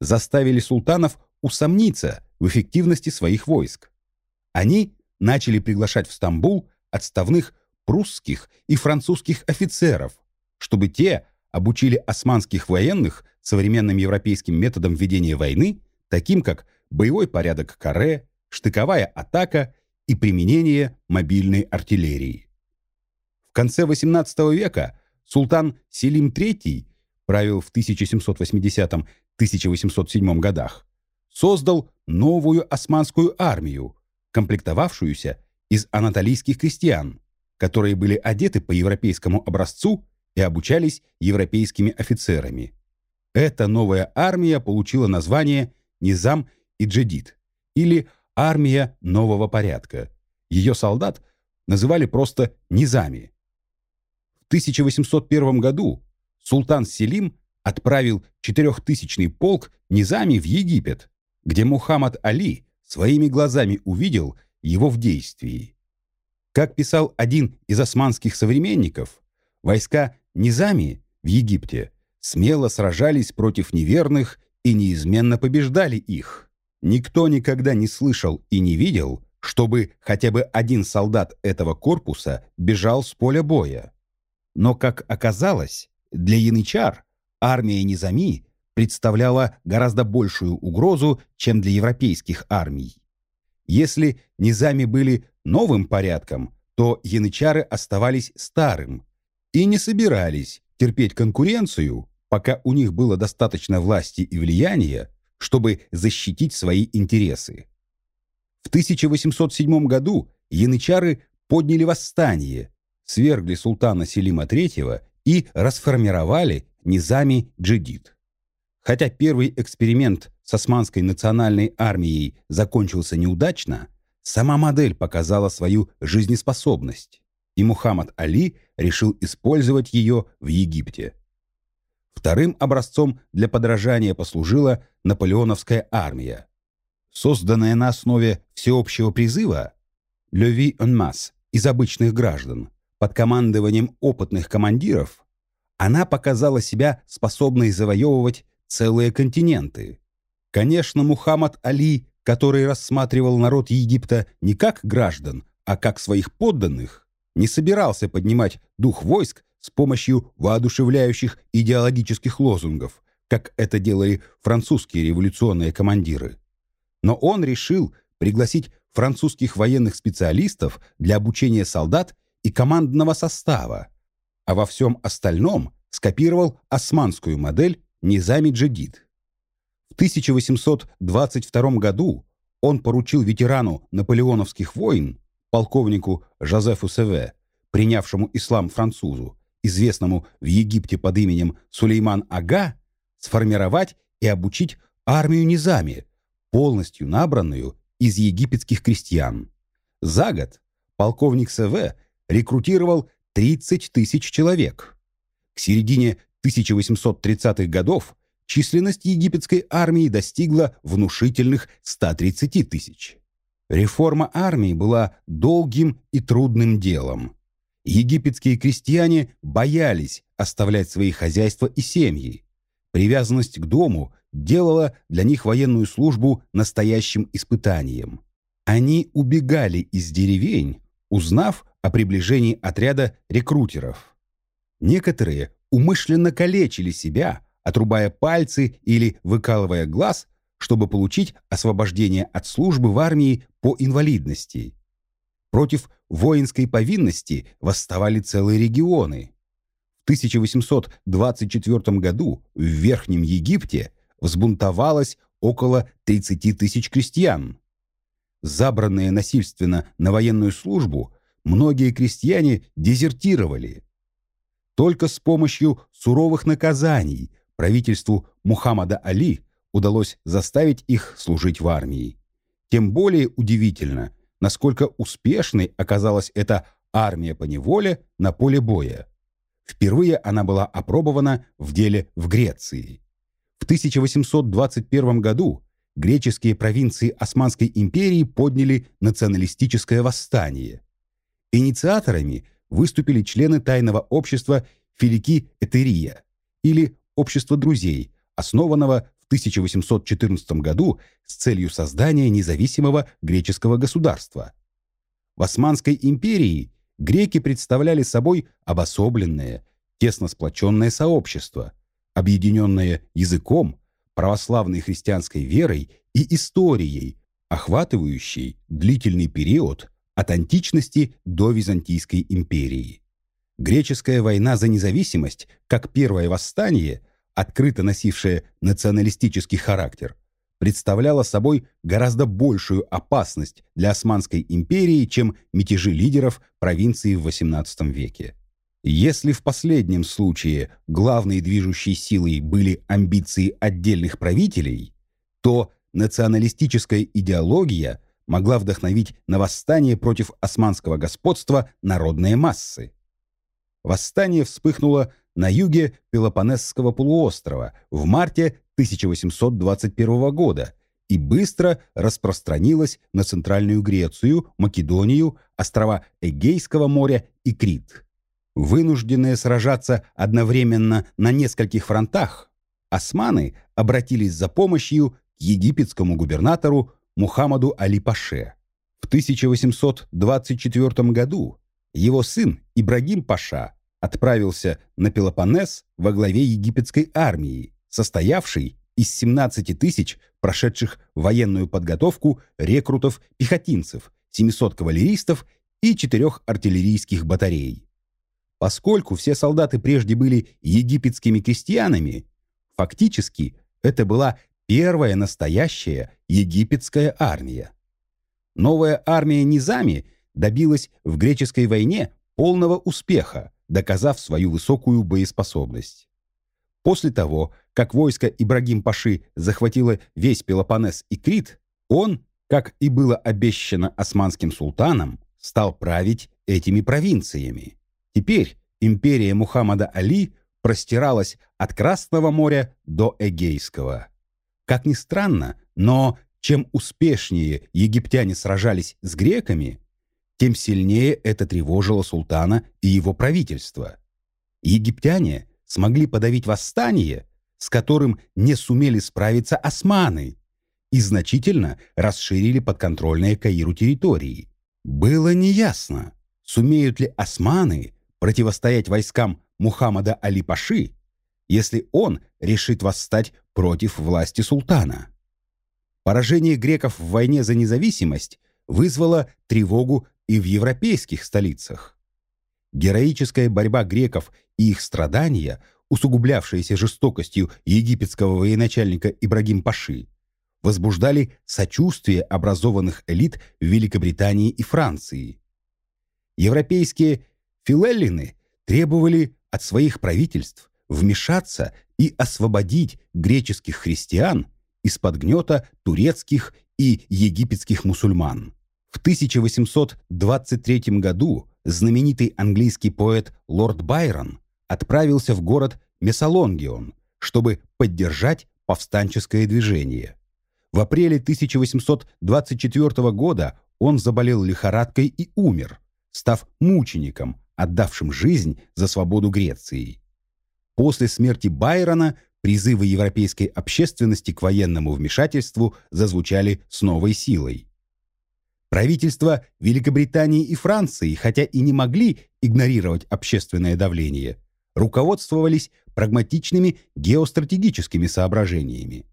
S1: заставили султанов усомниться в эффективности своих войск. Они начали приглашать в Стамбул отставных прусских и французских офицеров, чтобы те обучили османских военных современным европейским методам ведения войны, таким как боевой порядок каре, штыковая атака и применение мобильной артиллерии. В конце XVIII века султан Селим III, правил в 1780-1807 годах, создал новую османскую армию, комплектовавшуюся из анатолийских крестьян, которые были одеты по европейскому образцу и обучались европейскими офицерами. Эта новая армия получила название Низам и Джедид или Армия нового порядка. Ее солдат называли просто Низами. В 1801 году султан Селим отправил четырехтысячный полк Низами в Египет, где Мухаммад Али своими глазами увидел его в действии. Как писал один из османских современников, войска Низами в Египте смело сражались против неверных и неизменно побеждали их. Никто никогда не слышал и не видел, чтобы хотя бы один солдат этого корпуса бежал с поля боя. Но, как оказалось, для янычар армия Низами представляла гораздо большую угрозу, чем для европейских армий. Если Низами были новым порядком, то янычары оставались старым и не собирались терпеть конкуренцию, пока у них было достаточно власти и влияния, чтобы защитить свои интересы. В 1807 году янычары подняли восстание, свергли султана Селима III и расформировали низами джедид. Хотя первый эксперимент с османской национальной армией закончился неудачно, сама модель показала свою жизнеспособность, и Мухаммад Али решил использовать ее в Египте. Вторым образцом для подражания послужила наполеоновская армия. Созданная на основе всеобщего призыва «Леви en masse» из обычных граждан под командованием опытных командиров, она показала себя способной завоевывать целые континенты. Конечно, Мухаммад Али, который рассматривал народ Египта не как граждан, а как своих подданных, не собирался поднимать дух войск с помощью воодушевляющих идеологических лозунгов, как это делали французские революционные командиры. Но он решил пригласить французских военных специалистов для обучения солдат и командного состава, а во всем остальном скопировал османскую модель Низами Джадид. В 1822 году он поручил ветерану наполеоновских войн, полковнику Жозефу Севе, принявшему ислам французу, известному в Египте под именем Сулейман Ага, сформировать и обучить армию Низами, полностью набранную из египетских крестьян. За год полковник СВ рекрутировал 30 тысяч человек. К середине 1830-х годов численность египетской армии достигла внушительных 130 тысяч. Реформа армии была долгим и трудным делом. Египетские крестьяне боялись оставлять свои хозяйства и семьи. Привязанность к дому делала для них военную службу настоящим испытанием. Они убегали из деревень, узнав о приближении отряда рекрутеров. Некоторые умышленно калечили себя, отрубая пальцы или выкалывая глаз, чтобы получить освобождение от службы в армии по инвалидности. Против воинской повинности восставали целые регионы. В 1824 году в Верхнем Египте взбунтовалось около 30 тысяч крестьян. Забранные насильственно на военную службу, многие крестьяне дезертировали. Только с помощью суровых наказаний правительству Мухаммада Али удалось заставить их служить в армии. Тем более удивительно, насколько успешной оказалась эта армия по неволе на поле боя. Впервые она была опробована в деле в Греции. В 1821 году греческие провинции Османской империи подняли националистическое восстание. Инициаторами выступили члены тайного общества Филики Этерия или Общество друзей, основанного 1814 году с целью создания независимого греческого государства. В Османской империи греки представляли собой обособленное, тесно сплоченное сообщество – объединенное языком, православной христианской верой и историей, охватывающей длительный период от античности до Византийской империи. Греческая война за независимость, как первое восстание, открыто носившее националистический характер, представляла собой гораздо большую опасность для Османской империи, чем мятежи лидеров провинции в XVIII веке. Если в последнем случае главной движущей силой были амбиции отдельных правителей, то националистическая идеология могла вдохновить на восстание против османского господства народные массы. Восстание вспыхнуло на юге Пелопонесского полуострова в марте 1821 года и быстро распространилось на Центральную Грецию, Македонию, острова Эгейского моря и Крит. Вынужденные сражаться одновременно на нескольких фронтах, османы обратились за помощью к египетскому губернатору Мухаммаду Али-Паше. В 1824 году его сын Ибрагим Паша отправился на Пелопоннес во главе египетской армии, состоявшей из 17 тысяч прошедших военную подготовку рекрутов-пехотинцев, 700 кавалеристов и четырех артиллерийских батарей. Поскольку все солдаты прежде были египетскими крестьянами, фактически это была первая настоящая египетская армия. Новая армия Низами добилась в греческой войне полного успеха, доказав свою высокую боеспособность. После того, как войско Ибрагим-Паши захватило весь Пелопоннес и Крит, он, как и было обещано османским султаном, стал править этими провинциями. Теперь империя Мухаммада Али простиралась от Красного моря до Эгейского. Как ни странно, но чем успешнее египтяне сражались с греками, тем сильнее это тревожило султана и его правительство. Египтяне смогли подавить восстание, с которым не сумели справиться османы, и значительно расширили подконтрольные Каиру территории. Было неясно, сумеют ли османы противостоять войскам Мухаммада Али-Паши, если он решит восстать против власти султана. Поражение греков в войне за независимость вызвало тревогу и в европейских столицах. Героическая борьба греков и их страдания, усугублявшиеся жестокостью египетского военачальника Ибрагим Паши, возбуждали сочувствие образованных элит в Великобритании и Франции. Европейские Филеллины требовали от своих правительств вмешаться и освободить греческих христиан из-под гнета турецких и египетских мусульман. В 1823 году знаменитый английский поэт лорд Байрон отправился в город Мессалонгион, чтобы поддержать повстанческое движение. В апреле 1824 года он заболел лихорадкой и умер, став мучеником, отдавшим жизнь за свободу Греции. После смерти Байрона призывы европейской общественности к военному вмешательству зазвучали с новой силой. Правительства Великобритании и Франции, хотя и не могли игнорировать общественное давление, руководствовались прагматичными геостратегическими соображениями.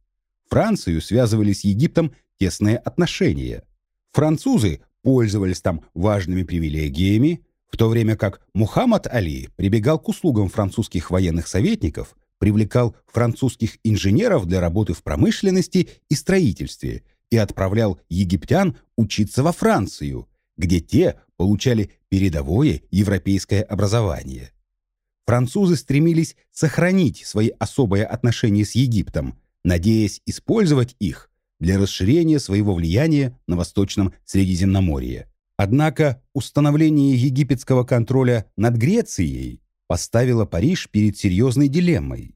S1: Францию связывали с Египтом тесные отношения. Французы пользовались там важными привилегиями, в то время как Мухаммад Али прибегал к услугам французских военных советников, привлекал французских инженеров для работы в промышленности и строительстве и отправлял египтян учиться во Францию, где те получали передовое европейское образование. Французы стремились сохранить свои особые отношения с Египтом, надеясь использовать их для расширения своего влияния на Восточном Средиземноморье. Однако установление египетского контроля над Грецией поставило Париж перед серьезной дилеммой.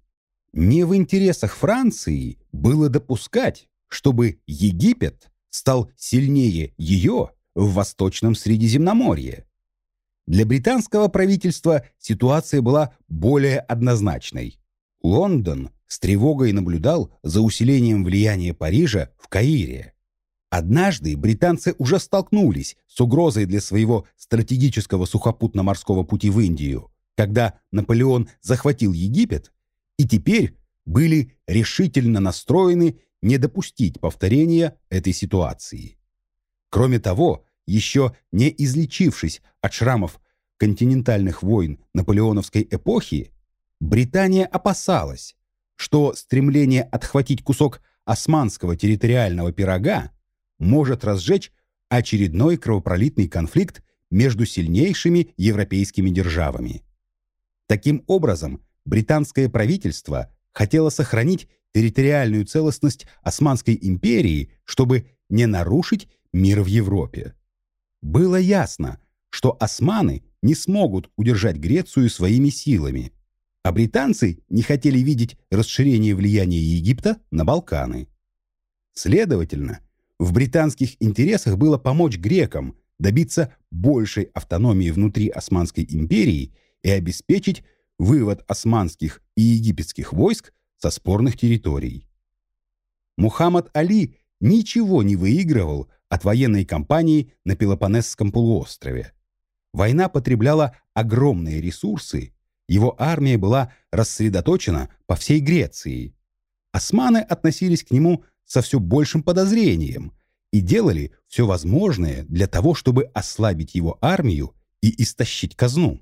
S1: Не в интересах Франции было допускать, чтобы Египет стал сильнее ее в Восточном Средиземноморье. Для британского правительства ситуация была более однозначной. Лондон с тревогой наблюдал за усилением влияния Парижа в Каире. Однажды британцы уже столкнулись с угрозой для своего стратегического сухопутно-морского пути в Индию, когда Наполеон захватил Египет, и теперь были решительно настроены не допустить повторения этой ситуации. Кроме того, еще не излечившись от шрамов континентальных войн наполеоновской эпохи, Британия опасалась, что стремление отхватить кусок османского территориального пирога может разжечь очередной кровопролитный конфликт между сильнейшими европейскими державами. Таким образом, британское правительство хотело сохранить территориальную целостность Османской империи, чтобы не нарушить мир в Европе. Было ясно, что османы не смогут удержать Грецию своими силами, а британцы не хотели видеть расширение влияния Египта на Балканы. Следовательно, в британских интересах было помочь грекам добиться большей автономии внутри Османской империи и обеспечить вывод османских и египетских войск со спорных территорий. Мухаммад Али ничего не выигрывал от военной кампании на Пелопонесском полуострове. Война потребляла огромные ресурсы, его армия была рассредоточена по всей Греции. Османы относились к нему со все большим подозрением и делали все возможное для того, чтобы ослабить его армию и истощить казну.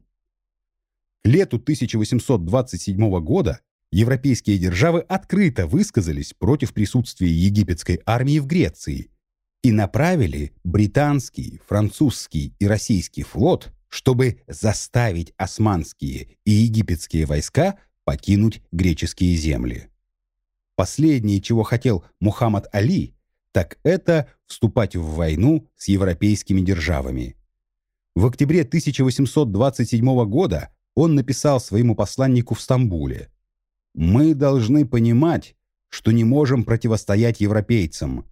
S1: К лету 1827 года европейские державы открыто высказались против присутствия египетской армии в Греции и направили британский, французский и российский флот, чтобы заставить османские и египетские войска покинуть греческие земли. Последнее, чего хотел Мухаммад Али, так это вступать в войну с европейскими державами. В октябре 1827 года он написал своему посланнику в Стамбуле «Мы должны понимать, что не можем противостоять европейцам,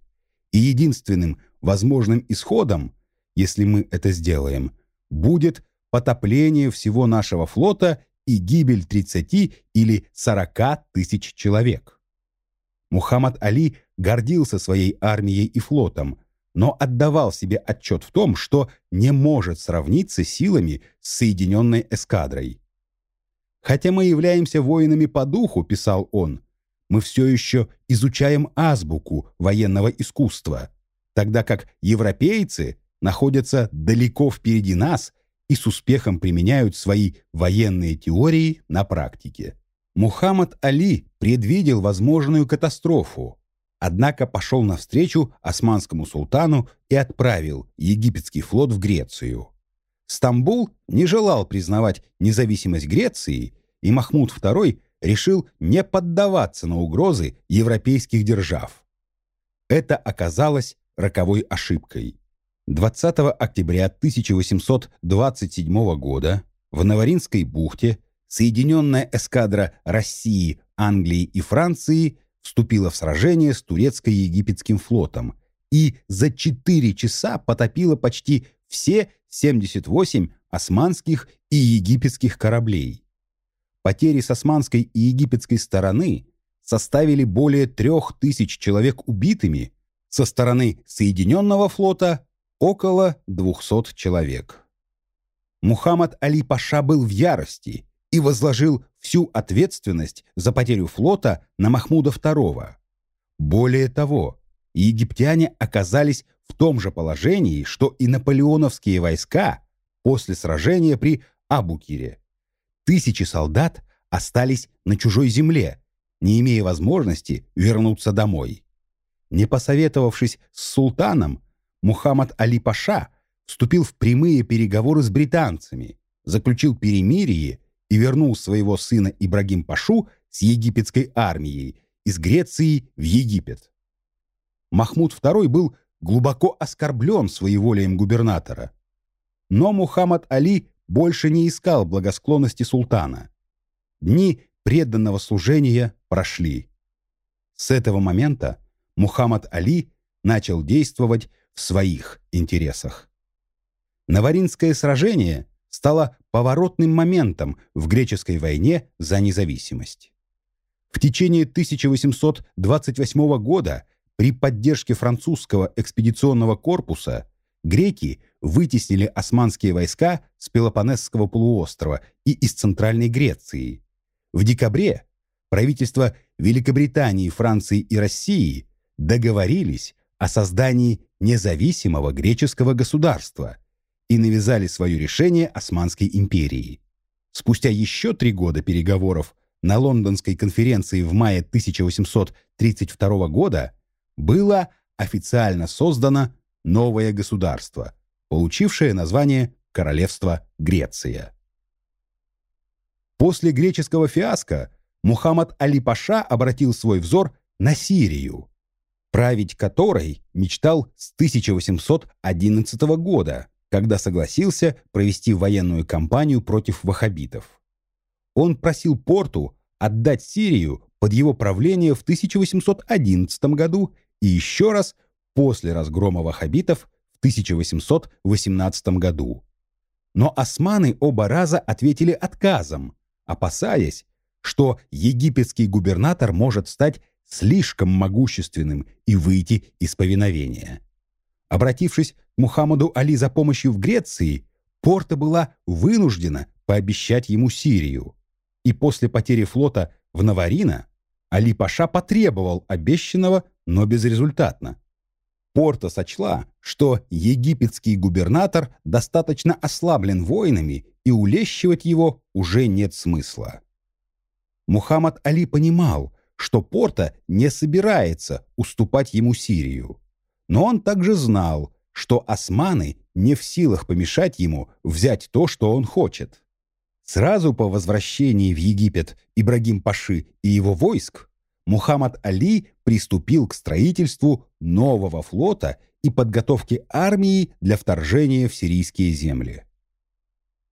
S1: и единственным возможным исходом, если мы это сделаем, будет потопление всего нашего флота и гибель 30 или 40 тысяч человек. Мухаммад Али гордился своей армией и флотом, но отдавал себе отчет в том, что не может сравниться силами с Соединенной эскадрой. «Хотя мы являемся воинами по духу», — писал он, «мы все еще изучаем азбуку военного искусства, тогда как европейцы находятся далеко впереди нас и с успехом применяют свои военные теории на практике». Мухаммад Али предвидел возможную катастрофу, однако пошел навстречу османскому султану и отправил египетский флот в Грецию. Стамбул не желал признавать независимость Греции, и Махмуд II решил не поддаваться на угрозы европейских держав. Это оказалось роковой ошибкой. 20 октября 1827 года в Новоринской бухте Соединенная эскадра России, Англии и Франции вступила в сражение с турецко-египетским флотом и за 4 часа потопила почти все 78 османских и египетских кораблей. Потери с османской и египетской стороны составили более трех тысяч человек убитыми, со стороны Соединенного флота около 200 человек. Мухаммад Али Паша был в ярости и возложил всю ответственность за потерю флота на Махмуда II. Более того, египтяне оказались в том же положении, что и наполеоновские войска после сражения при Абукире. Тысячи солдат остались на чужой земле, не имея возможности вернуться домой. Не посоветовавшись с султаном, Мухаммад Али Паша вступил в прямые переговоры с британцами, заключил перемирие и вернул своего сына Ибрагим Пашу с египетской армией из Греции в Египет. Махмуд II был глубоко оскорблен своеволием губернатора. Но Мухаммад Али больше не искал благосклонности султана. Дни преданного служения прошли. С этого момента Мухаммад Али начал действовать в своих интересах. Наваринское сражение стало поворотным моментом в греческой войне за независимость. В течение 1828 года при поддержке французского экспедиционного корпуса греки вытеснили османские войска с Пелопонесского полуострова и из Центральной Греции. В декабре правительства Великобритании, Франции и России договорились о создании независимого греческого государства и навязали свое решение Османской империи. Спустя еще три года переговоров на Лондонской конференции в мае 1832 года было официально создано новое государство, получившее название Королевство Греция. После греческого фиаско Мухаммад Али Паша обратил свой взор на Сирию, править которой мечтал с 1811 года, когда согласился провести военную кампанию против ваххабитов. Он просил Порту отдать Сирию под его правление в 1811 году и еще раз после разгрома ваххабитов в 1818 году. Но османы оба раза ответили отказом, опасаясь, что египетский губернатор может стать слишком могущественным и выйти из повиновения. Обратившись к Мухаммаду Али за помощью в Греции, Порта была вынуждена пообещать ему Сирию. И после потери флота в Наварина Али Паша потребовал обещанного, но безрезультатно. Порта сочла, что египетский губернатор достаточно ослаблен войнами и улещивать его уже нет смысла. Мухаммад Али понимал, что Порта не собирается уступать ему Сирию. Но он также знал, что османы не в силах помешать ему взять то, что он хочет. Сразу по возвращении в Египет Ибрагим Паши и его войск Мухаммад Али приступил к строительству нового флота и подготовке армии для вторжения в сирийские земли.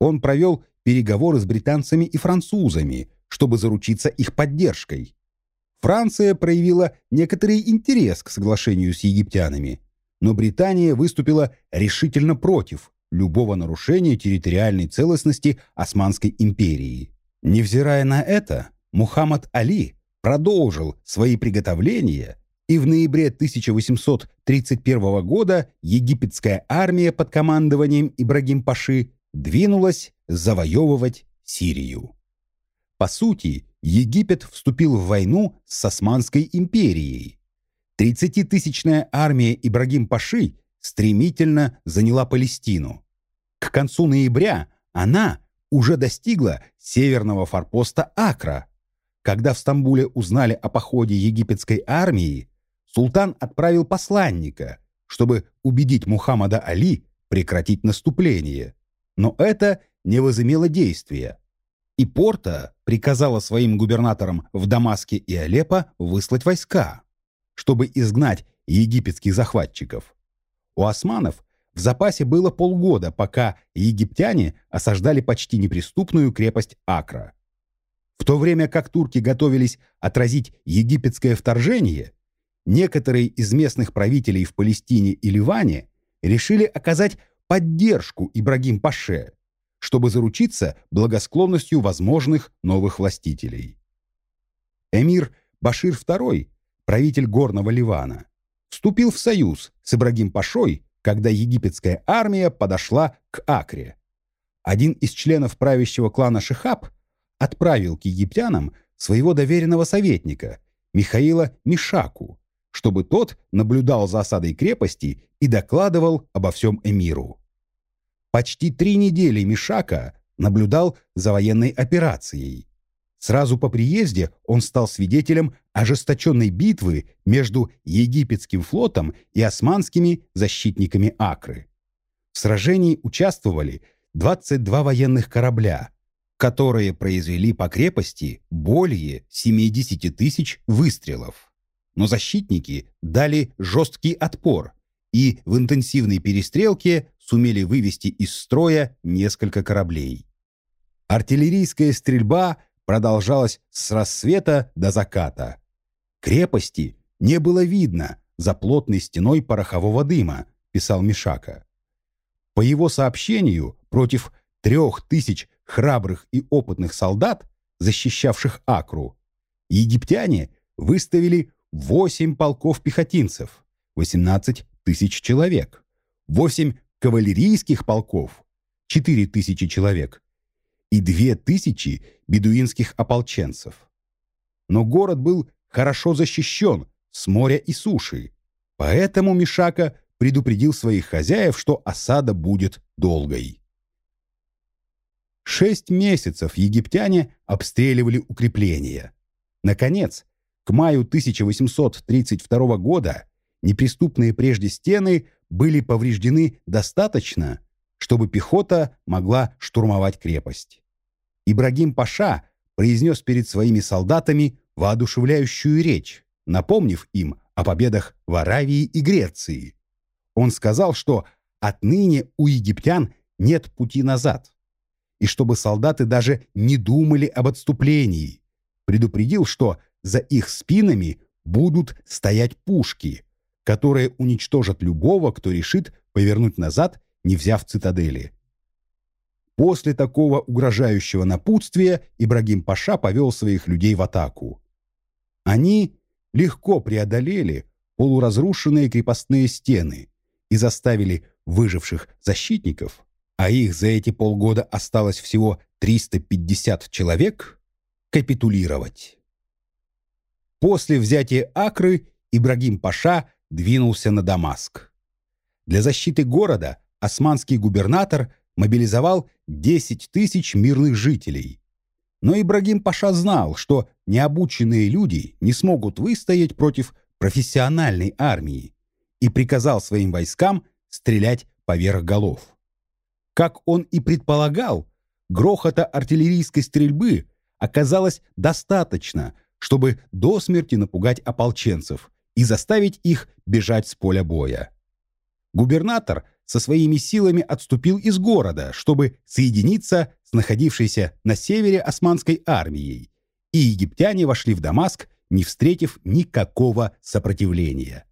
S1: Он провел переговоры с британцами и французами, чтобы заручиться их поддержкой. Франция проявила некоторый интерес к соглашению с египтянами, но Британия выступила решительно против любого нарушения территориальной целостности Османской империи. Невзирая на это, Мухаммад Али продолжил свои приготовления, и в ноябре 1831 года египетская армия под командованием Ибрагим Паши двинулась завоевывать Сирию. По сути, Египет вступил в войну с Османской империей. Тридцатитысячная армия Ибрагим Паши стремительно заняла Палестину. К концу ноября она уже достигла северного форпоста Акра. Когда в Стамбуле узнали о походе египетской армии, султан отправил посланника, чтобы убедить Мухаммада Али прекратить наступление. Но это не возымело действия. и Порта приказала своим губернаторам в Дамаске и Алеппо выслать войска, чтобы изгнать египетских захватчиков. У османов в запасе было полгода, пока египтяне осаждали почти неприступную крепость Акра. В то время как турки готовились отразить египетское вторжение, некоторые из местных правителей в Палестине и Ливане решили оказать поддержку Ибрагим-Паше, чтобы заручиться благосклонностью возможных новых властителей. Эмир Башир II, правитель Горного Ливана, вступил в союз с Ибрагим-Пашой, когда египетская армия подошла к Акре. Один из членов правящего клана Шихаб отправил к египтянам своего доверенного советника Михаила Мишаку, чтобы тот наблюдал за осадой крепости и докладывал обо всем эмиру. Почти три недели Мишака наблюдал за военной операцией. Сразу по приезде он стал свидетелем ожесточенной битвы между египетским флотом и османскими защитниками Акры. В сражении участвовали 22 военных корабля, которые произвели по крепости более 70 тысяч выстрелов. Но защитники дали жесткий отпор и в интенсивной перестрелке сумели вывести из строя несколько кораблей. Артиллерийская стрельба продолжалась с рассвета до заката. Крепости не было видно за плотной стеной порохового дыма, писал Мишака. По его сообщению, против трех тысяч храбрых и опытных солдат, защищавших Акру, египтяне выставили восемь полков пехотинцев, 18 тысяч человек, восемь кавалерийских полков, 4 тысячи человек, и 2 тысячи бедуинских ополченцев. Но город был хорошо защищен с моря и суши, поэтому Мишака предупредил своих хозяев, что осада будет долгой. Шесть месяцев египтяне обстреливали укрепления. Наконец, к маю 1832 года неприступные прежде стены были повреждены достаточно, чтобы пехота могла штурмовать крепость. Ибрагим Паша произнес перед своими солдатами воодушевляющую речь, напомнив им о победах в Аравии и Греции. Он сказал, что отныне у египтян нет пути назад и чтобы солдаты даже не думали об отступлении. Предупредил, что за их спинами будут стоять пушки, которые уничтожат любого, кто решит повернуть назад, не взяв цитадели. После такого угрожающего напутствия Ибрагим Паша повел своих людей в атаку. Они легко преодолели полуразрушенные крепостные стены и заставили выживших защитников а их за эти полгода осталось всего 350 человек, капитулировать. После взятия Акры Ибрагим Паша двинулся на Дамаск. Для защиты города османский губернатор мобилизовал 10 тысяч мирных жителей. Но Ибрагим Паша знал, что необученные люди не смогут выстоять против профессиональной армии и приказал своим войскам стрелять поверх голов. Как он и предполагал, грохота артиллерийской стрельбы оказалось достаточно, чтобы до смерти напугать ополченцев и заставить их бежать с поля боя. Губернатор со своими силами отступил из города, чтобы соединиться с находившейся на севере османской армией, и египтяне вошли в Дамаск, не встретив никакого сопротивления.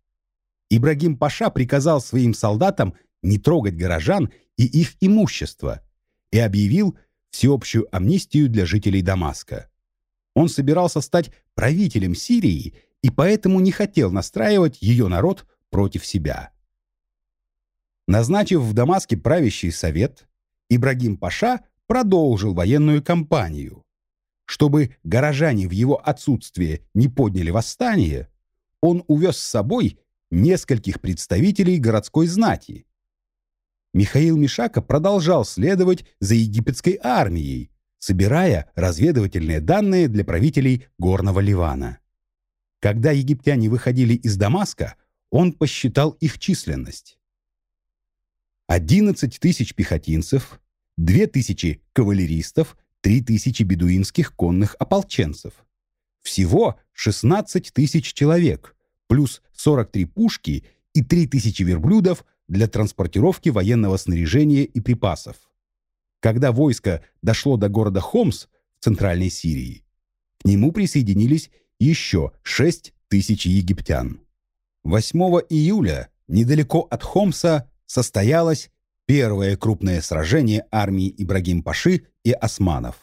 S1: Ибрагим Паша приказал своим солдатам не трогать горожан и их имущество и объявил всеобщую амнистию для жителей Дамаска. Он собирался стать правителем Сирии и поэтому не хотел настраивать ее народ против себя. Назначив в Дамаске правящий совет, Ибрагим Паша продолжил военную кампанию. Чтобы горожане в его отсутствие не подняли восстание, он увез с собой нескольких представителей городской знати, Михаил Мишака продолжал следовать за египетской армией, собирая разведывательные данные для правителей Горного Ливана. Когда египтяне выходили из Дамаска, он посчитал их численность. 11 тысяч пехотинцев, 2 тысячи кавалеристов, 3000 бедуинских конных ополченцев. Всего 16 тысяч человек, плюс 43 пушки и 3000 верблюдов для транспортировки военного снаряжения и припасов. Когда войско дошло до города Хомс в Центральной Сирии, к нему присоединились еще 6 тысяч египтян. 8 июля недалеко от Хомса состоялось первое крупное сражение армии Ибрагим-Паши и османов.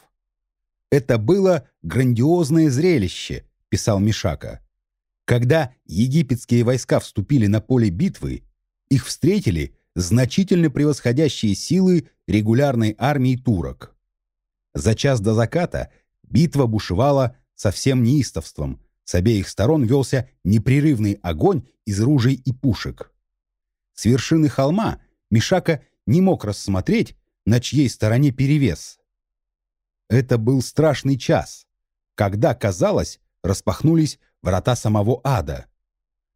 S1: «Это было грандиозное зрелище», – писал Мишака. Когда египетские войска вступили на поле битвы, их встретили значительно превосходящие силы регулярной армии турок. За час до заката битва бушевала со всем неистовством, с обеих сторон велся непрерывный огонь из ружей и пушек. С вершины холма Мишака не мог рассмотреть, на чьей стороне перевес. Это был страшный час, когда, казалось, распахнулись врата самого ада.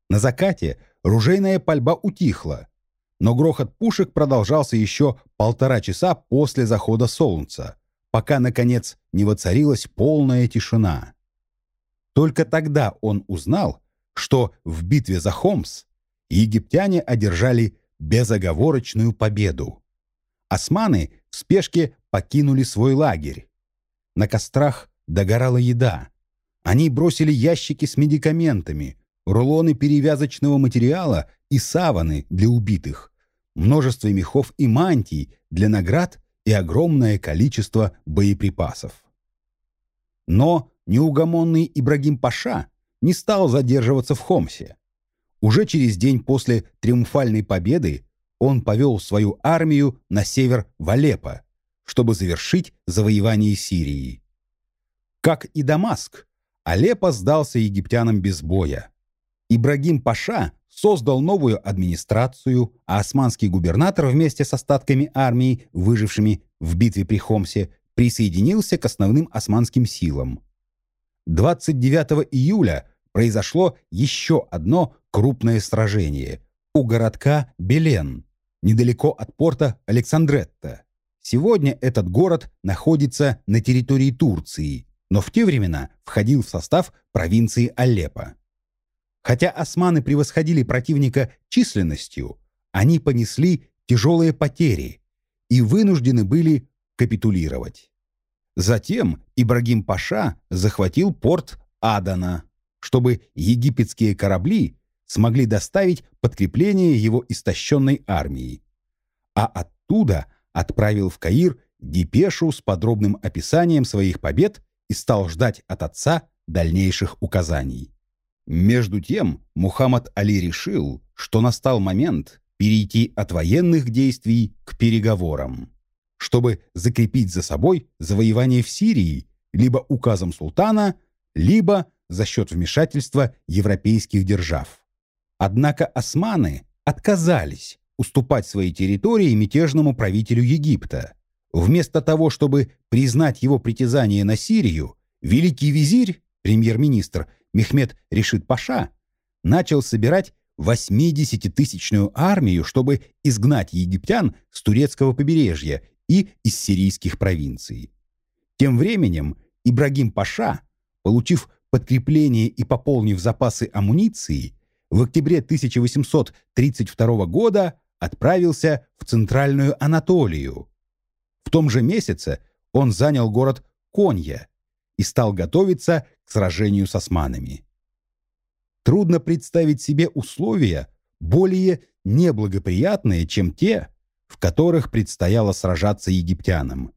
S1: На закате ружейная пальба утихла, но грохот пушек продолжался еще полтора часа после захода солнца, пока, наконец, не воцарилась полная тишина. Только тогда он узнал, что в битве за Хомс египтяне одержали безоговорочную победу. Османы в спешке покинули свой лагерь. На кострах догорала еда. Они бросили ящики с медикаментами, рулоны перевязочного материала и саваны для убитых, множество мехов и мантий для наград и огромное количество боеприпасов. Но неугомонный Ибрагим Паша не стал задерживаться в Хомсе. Уже через день после триумфальной победы он повел свою армию на север в Алеппо, чтобы завершить завоевание Сирии. Как и Дамаск, Алеппо сдался египтянам без боя. Ибрагим Паша создал новую администрацию, а османский губернатор вместе с остатками армии, выжившими в битве при Хомсе, присоединился к основным османским силам. 29 июля произошло еще одно крупное сражение у городка Белен, недалеко от порта Александретта. Сегодня этот город находится на территории Турции, но в те времена входил в состав провинции Алеппо. Хотя османы превосходили противника численностью, они понесли тяжелые потери и вынуждены были капитулировать. Затем Ибрагим Паша захватил порт Адана, чтобы египетские корабли смогли доставить подкрепление его истощенной армии, а оттуда отправил в Каир депешу с подробным описанием своих побед и стал ждать от отца дальнейших указаний. Между тем Мухаммад Али решил, что настал момент перейти от военных действий к переговорам, чтобы закрепить за собой завоевание в Сирии либо указом султана, либо за счет вмешательства европейских держав. Однако османы отказались уступать свои территории мятежному правителю Египта. Вместо того, чтобы признать его притязание на Сирию, великий визирь, премьер-министр Мехмед Решит Паша, начал собирать 80-тысячную армию, чтобы изгнать египтян с турецкого побережья и из сирийских провинций. Тем временем Ибрагим Паша, получив подкрепление и пополнив запасы амуниции, в октябре 1832 года отправился в Центральную Анатолию. В том же месяце он занял город Конья и стал готовиться к сражению с османами. Трудно представить себе условия более неблагоприятные, чем те, в которых предстояло сражаться египтянам.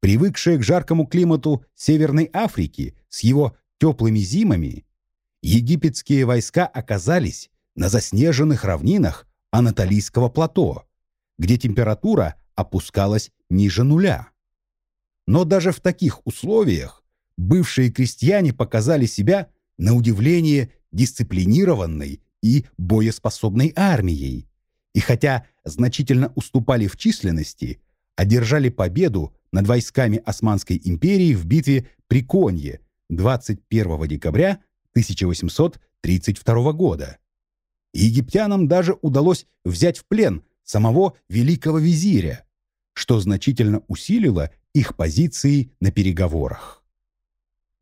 S1: Привыкшие к жаркому климату Северной Африки с его теплыми зимами, египетские войска оказались на заснеженных равнинах Анатолийского плато, где температура опускалась ниже нуля. Но даже в таких условиях бывшие крестьяне показали себя, на удивление, дисциплинированной и боеспособной армией. И хотя значительно уступали в численности, одержали победу над войсками Османской империи в битве при Конье 21 декабря 1832 года. Египтянам даже удалось взять в плен самого великого визиря, что значительно усилило их позиции на переговорах.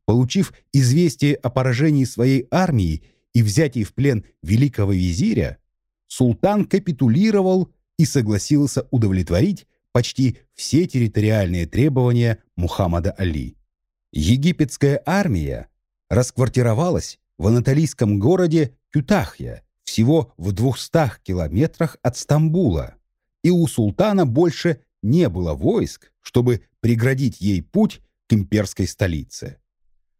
S1: Получив известие о поражении своей армии и взятии в плен великого визиря, султан капитулировал и согласился удовлетворить почти все территориальные требования Мухаммада Али. Египетская армия расквартировалась в анатолийском городе Кютахья, всего в 200 километрах от Стамбула, и у султана больше не было войск, чтобы преградить ей путь к имперской столице.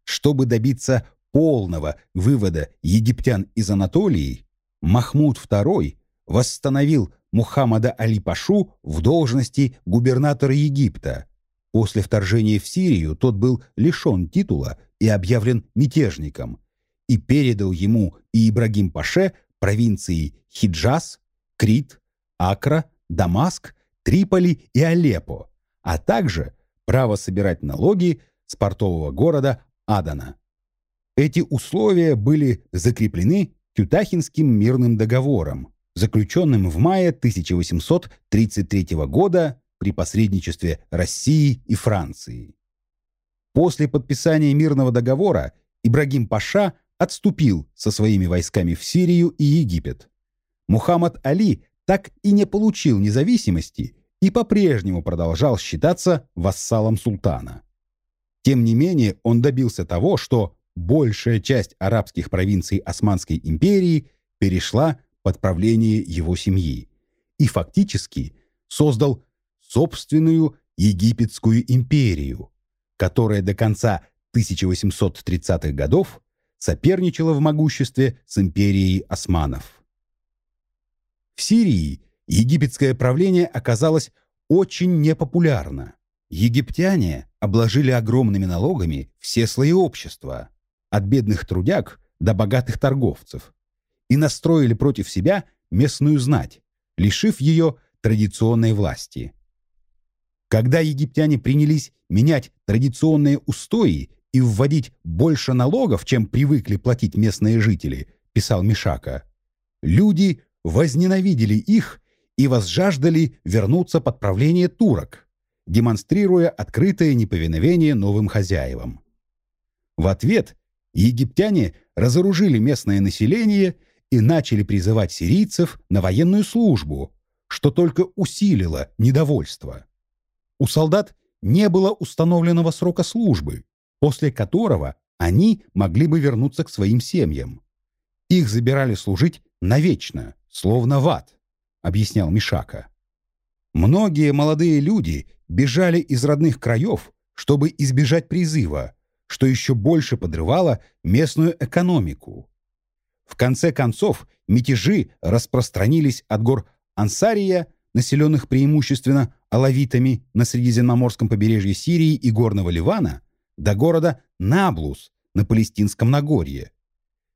S1: Чтобы добиться полного вывода египтян из Анатолии, Махмуд II восстановил Мухаммада Али-Пашу в должности губернатора Египта. После вторжения в Сирию тот был лишен титула и объявлен мятежником, и передал ему и Ибрагим-Паше провинции Хиджаз, Крит, Акра, Дамаск, Триполи и Алеппо, а также право собирать налоги с портового города Адана. Эти условия были закреплены Тютахинским мирным договором, заключенным в мае 1833 года при посредничестве России и Франции. После подписания мирного договора Ибрагим Паша отступил со своими войсками в Сирию и Египет. Мухаммад Али так и не получил независимости и по-прежнему продолжал считаться вассалом султана. Тем не менее, он добился того, что большая часть арабских провинций Османской империи перешла под правление его семьи и фактически создал собственную египетскую империю, которая до конца 1830-х годов соперничала в могуществе с империей османов. В Сирии египетское правление оказалось очень непопулярно. Египтяне обложили огромными налогами все слои общества, от бедных трудяг до богатых торговцев, и настроили против себя местную знать, лишив ее традиционной власти. Когда египтяне принялись менять традиционные устои и вводить больше налогов, чем привыкли платить местные жители, писал Мишака, люди возненавидели их и возжаждали вернуться под правление турок, демонстрируя открытое неповиновение новым хозяевам. В ответ египтяне разоружили местное население и начали призывать сирийцев на военную службу, что только усилило недовольство. У солдат не было установленного срока службы, после которого они могли бы вернуться к своим семьям. Их забирали служить навечно, словно в ад, объяснял Мишака. Многие молодые люди бежали из родных краев, чтобы избежать призыва, что еще больше подрывало местную экономику. В конце концов, мятежи распространились от гор Ансария, населенных преимущественно алавитами на Средиземноморском побережье Сирии и Горного Ливана, до города Наблус на Палестинском Нагорье.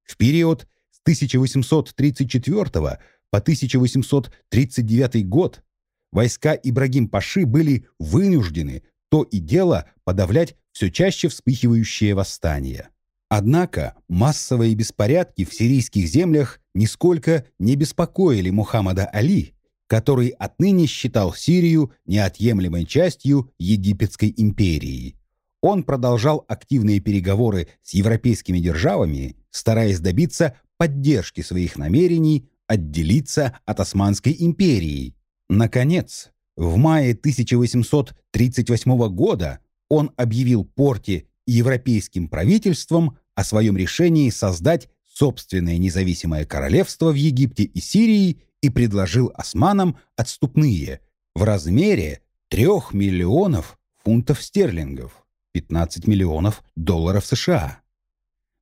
S1: В период с 1834 по 1839 год войска Ибрагим-Паши были вынуждены то и дело подавлять все чаще вспыхивающие восстания. Однако массовые беспорядки в сирийских землях нисколько не беспокоили Мухаммада Али, который отныне считал Сирию неотъемлемой частью Египетской империи. Он продолжал активные переговоры с европейскими державами, стараясь добиться поддержки своих намерений отделиться от Османской империи. Наконец, в мае 1838 года он объявил Порте европейским правительством о своем решении создать собственное независимое королевство в Египте и Сирии и предложил османам отступные в размере 3 миллионов фунтов стерлингов, 15 миллионов долларов США.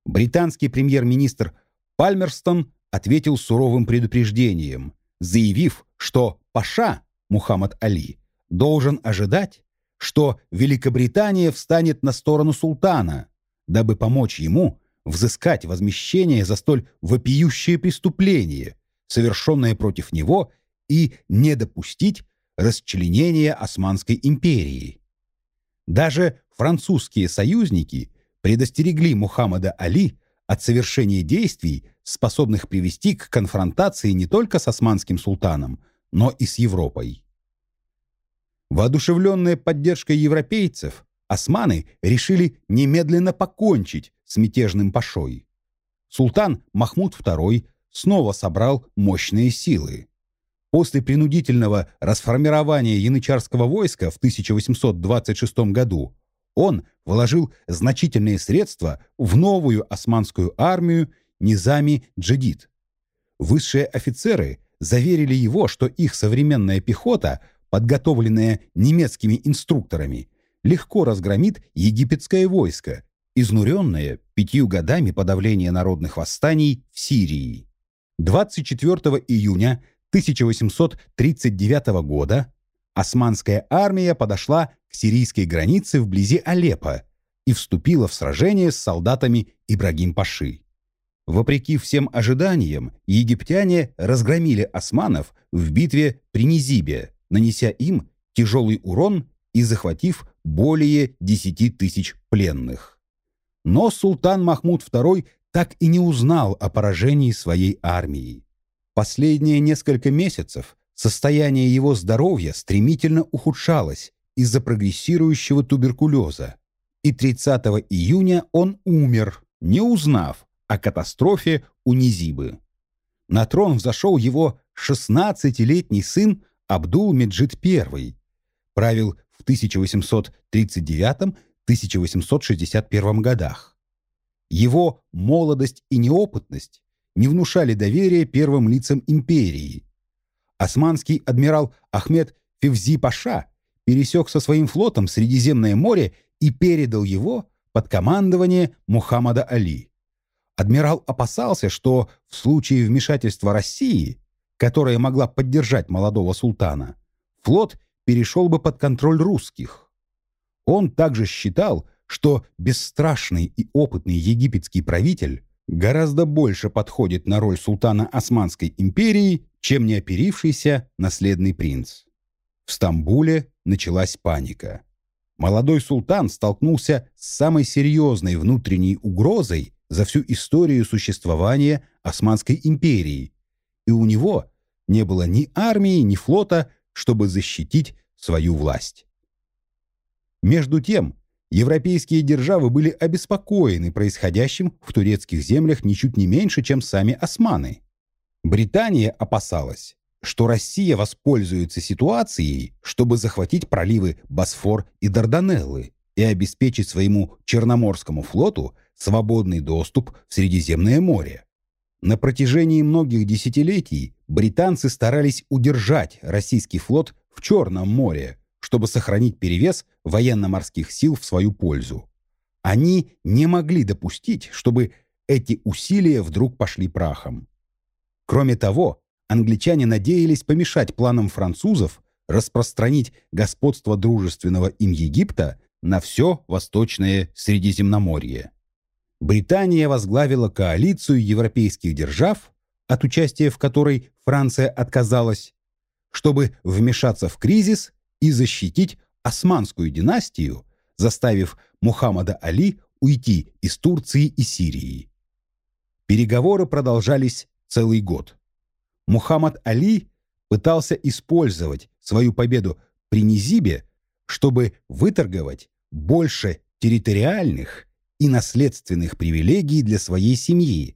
S1: Британский премьер-министр Пальмерстон ответил суровым предупреждением, заявив, что Паша Мухаммад Али должен ожидать, что Великобритания встанет на сторону султана, дабы помочь ему взыскать возмещение за столь вопиющее преступление, совершенное против него, и не допустить расчленения Османской империи. Даже французские союзники предостерегли Мухаммада Али от совершения действий, способных привести к конфронтации не только с османским султаном, но и с Европой. Воодушевленные поддержкой европейцев, османы решили немедленно покончить с мятежным пашой. Султан Махмуд II снова собрал мощные силы. После принудительного расформирования янычарского войска в 1826 году он вложил значительные средства в новую османскую армию Низами Джадид. Высшие офицеры заверили его, что их современная пехота, подготовленная немецкими инструкторами, легко разгромит египетское войско, изнуренное пятью годами подавления народных восстаний в Сирии. 24 июня 1839 года османская армия подошла к сирийской границе вблизи Алеппо и вступила в сражение с солдатами Ибрагим-Паши. Вопреки всем ожиданиям, египтяне разгромили османов в битве при Низибе, нанеся им тяжелый урон и захватив более 10 тысяч пленных. Но султан Махмуд II так и не узнал о поражении своей армии. Последние несколько месяцев состояние его здоровья стремительно ухудшалось из-за прогрессирующего туберкулеза, и 30 июня он умер, не узнав о катастрофе у Низибы. На трон взошел его 16-летний сын Абдул-Меджид I, правил в 1839-1861 годах. Его молодость и неопытность не внушали доверия первым лицам империи. Османский адмирал Ахмед Февзи-Паша пересек со своим флотом Средиземное море и передал его под командование Мухаммада Али. Адмирал опасался, что в случае вмешательства России, которая могла поддержать молодого султана, флот перешел бы под контроль русских. Он также считал, что бесстрашный и опытный египетский правитель гораздо больше подходит на роль султана Османской империи, чем неоперившийся наследный принц. В Стамбуле началась паника. Молодой султан столкнулся с самой серьезной внутренней угрозой за всю историю существования Османской империи, и у него не было ни армии, ни флота, чтобы защитить свою власть. Между тем, европейские державы были обеспокоены происходящим в турецких землях ничуть не меньше, чем сами османы. Британия опасалась, что Россия воспользуется ситуацией, чтобы захватить проливы Босфор и Дарданеллы и обеспечить своему Черноморскому флоту свободный доступ в Средиземное море. На протяжении многих десятилетий британцы старались удержать российский флот в Черном море, чтобы сохранить перевес военно-морских сил в свою пользу. Они не могли допустить, чтобы эти усилия вдруг пошли прахом. Кроме того, англичане надеялись помешать планам французов распространить господство дружественного им Египта на все Восточное Средиземноморье. Британия возглавила коалицию европейских держав, от участия в которой Франция отказалась, чтобы вмешаться в кризис и защитить османскую династию, заставив Мухаммада Али уйти из Турции и Сирии. Переговоры продолжались целый год. Мухаммад Али пытался использовать свою победу при Низибе, чтобы выторговать больше территориальных и наследственных привилегий для своей семьи,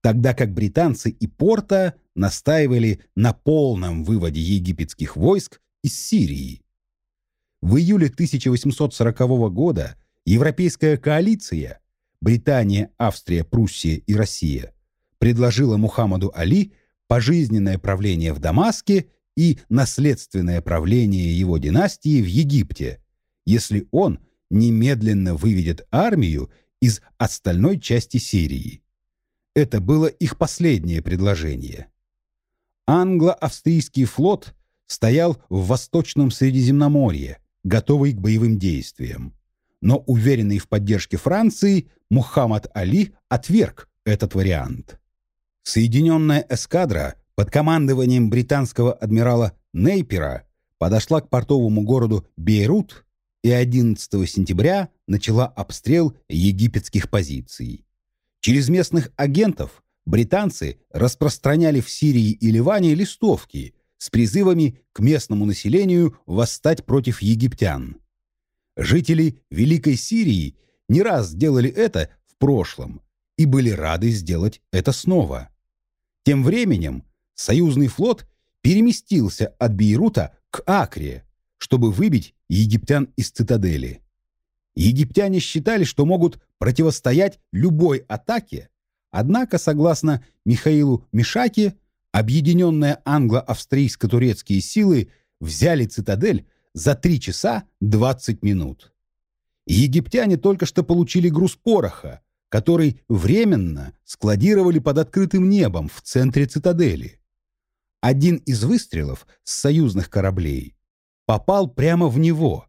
S1: тогда как британцы и Порта настаивали на полном выводе египетских войск из Сирии. В июле 1840 года Европейская коалиция Британия, Австрия, Пруссия и Россия предложила Мухаммаду Али пожизненное правление в Дамаске и наследственное правление его династии в Египте, если он немедленно выведет армию из остальной части Сирии. Это было их последнее предложение. Англо-австрийский флот стоял в Восточном Средиземноморье, готовый к боевым действиям. Но уверенный в поддержке Франции, Мухаммад Али отверг этот вариант. Соединенная эскадра под командованием британского адмирала Нейпера подошла к портовому городу Бейрут и 11 сентября начала обстрел египетских позиций. Через местных агентов британцы распространяли в Сирии и Ливане листовки с призывами к местному населению восстать против египтян. Жители Великой Сирии не раз сделали это в прошлом и были рады сделать это снова. Тем временем союзный флот переместился от Бейрута к Акре, чтобы выбить египтян из цитадели. Египтяне считали, что могут противостоять любой атаке, однако, согласно Михаилу Мишаке, объединенные англо-австрийско-турецкие силы взяли цитадель за 3 часа 20 минут. Египтяне только что получили груз пороха, который временно складировали под открытым небом в центре цитадели. Один из выстрелов с союзных кораблей попал прямо в него,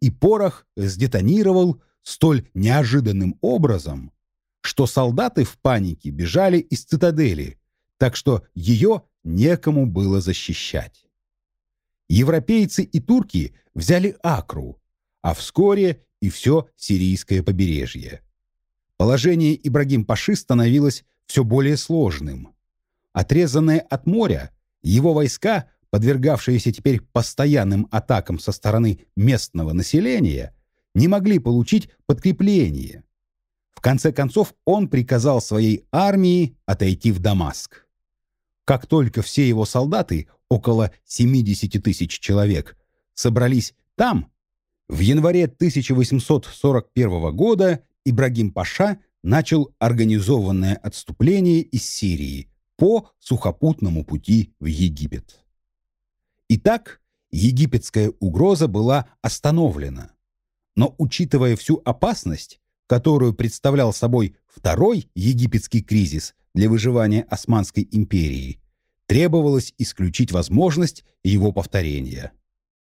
S1: и порох сдетонировал столь неожиданным образом, что солдаты в панике бежали из цитадели, так что ее некому было защищать. Европейцы и турки взяли Акру, а вскоре и все сирийское побережье. Положение Ибрагим-Паши становилось все более сложным. Отрезанные от моря, его войска, подвергавшиеся теперь постоянным атакам со стороны местного населения, не могли получить подкрепление. В конце концов он приказал своей армии отойти в Дамаск. Как только все его солдаты, около 70 тысяч человек, собрались там, в январе 1841 года Ибрагим Паша начал организованное отступление из Сирии по сухопутному пути в Египет. Итак, египетская угроза была остановлена. Но учитывая всю опасность, которую представлял собой второй египетский кризис для выживания Османской империи, требовалось исключить возможность его повторения.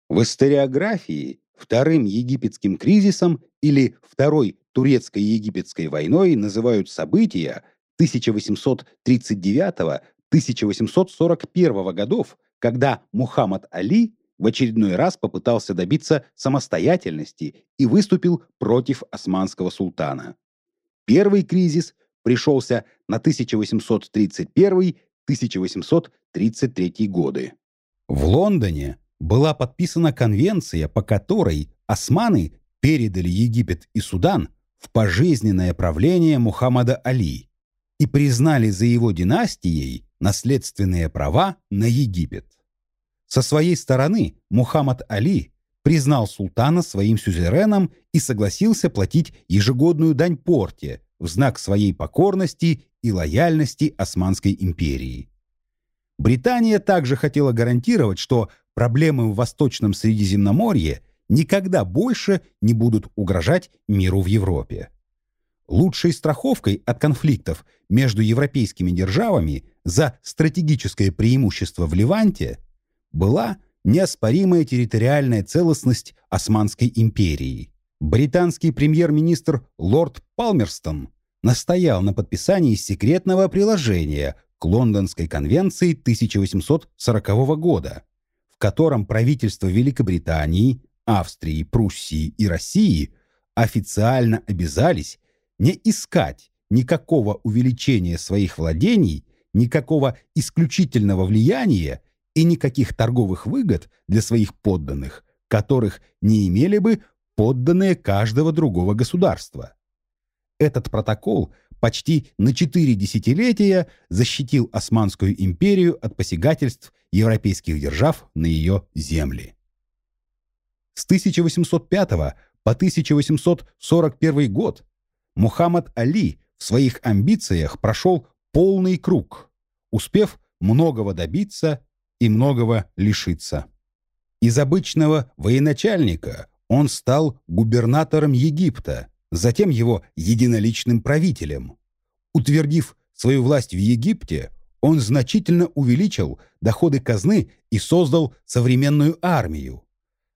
S1: В историографии вторым египетским кризисом или второй турецко-египетской войной называют события 1839-1841 годов, когда Мухаммад Али в очередной раз попытался добиться самостоятельности и выступил против османского султана. Первый кризис пришелся на 1831-1833 годы. В Лондоне была подписана конвенция, по которой османы передали Египет и Судан в пожизненное правление Мухаммада Али и признали за его династией наследственные права на Египет. Со своей стороны Мухаммад Али признал султана своим сюзереном и согласился платить ежегодную дань порте в знак своей покорности и лояльности Османской империи. Британия также хотела гарантировать, что проблемы в Восточном Средиземноморье никогда больше не будут угрожать миру в Европе. Лучшей страховкой от конфликтов между европейскими державами за стратегическое преимущество в Ливанте была неоспоримая территориальная целостность Османской империи. Британский премьер-министр лорд Палмерстон настоял на подписании секретного приложения к Лондонской конвенции 1840 года, в котором правительства Великобритании, Австрии, Пруссии и России официально обязались не искать никакого увеличения своих владений, никакого исключительного влияния и никаких торговых выгод для своих подданных, которых не имели бы подданные каждого другого государства. Этот протокол почти на четыре десятилетия защитил Османскую империю от посягательств европейских держав на ее земли. С 1805 по 1841 год Мухаммад Али в своих амбициях прошел полный круг, успев многого добиться и многого лишиться. Из обычного военачальника он стал губернатором Египта, затем его единоличным правителем. Утвердив свою власть в Египте, он значительно увеличил доходы казны и создал современную армию.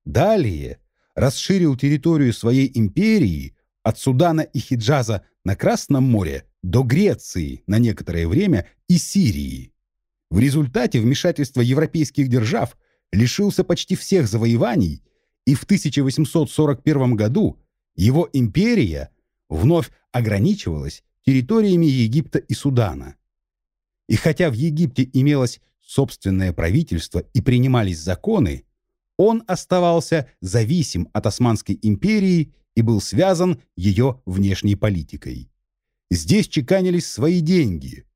S1: Далее расширил территорию своей империи от Судана и Хиджаза на Красном море до Греции на некоторое время и Сирии. В результате вмешательства европейских держав лишился почти всех завоеваний, и в 1841 году его империя вновь ограничивалась территориями Египта и Судана. И хотя в Египте имелось собственное правительство и принимались законы, он оставался зависим от Османской империи и был связан ее внешней политикой. Здесь чеканились свои деньги,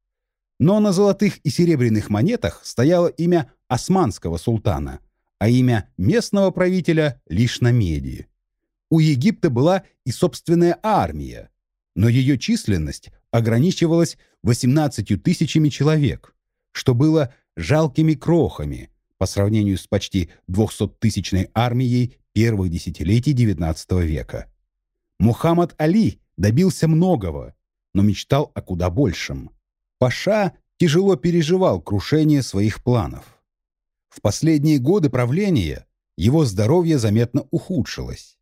S1: но на золотых и серебряных монетах стояло имя османского султана, а имя местного правителя лишь на меди. У Египта была и собственная армия, но ее численность ограничивалась 18 тысячами человек, что было жалкими крохами по сравнению с почти 200-тысячной армией первых десятилетий XIX века. Мухаммад Али добился многого, но мечтал о куда большем. Паша тяжело переживал крушение своих планов. В последние годы правления его здоровье заметно ухудшилось.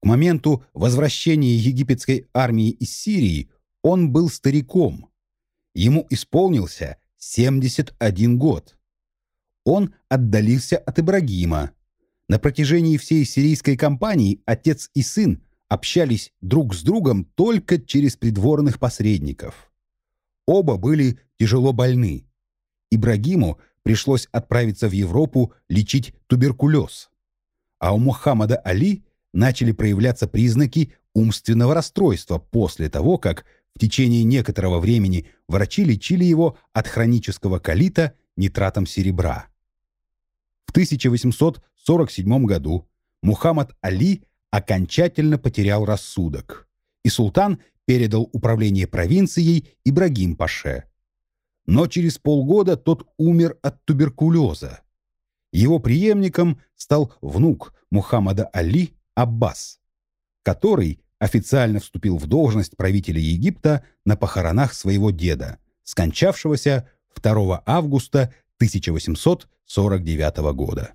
S1: К моменту возвращения египетской армии из Сирии он был стариком. Ему исполнился 71 год. Он отдалился от Ибрагима. На протяжении всей сирийской кампании отец и сын общались друг с другом только через придворных посредников. Оба были тяжело больны. Ибрагиму пришлось отправиться в Европу лечить туберкулез. А у Мухаммада Али начали проявляться признаки умственного расстройства после того, как в течение некоторого времени врачи лечили его от хронического колита нитратом серебра. В 1847 году Мухаммад Али окончательно потерял рассудок, и султан передал управление провинцией Ибрагим Паше. Но через полгода тот умер от туберкулеза. Его преемником стал внук Мухаммада Али Аббас, который официально вступил в должность правителя Египта на похоронах своего деда, скончавшегося 2 августа 1849 года.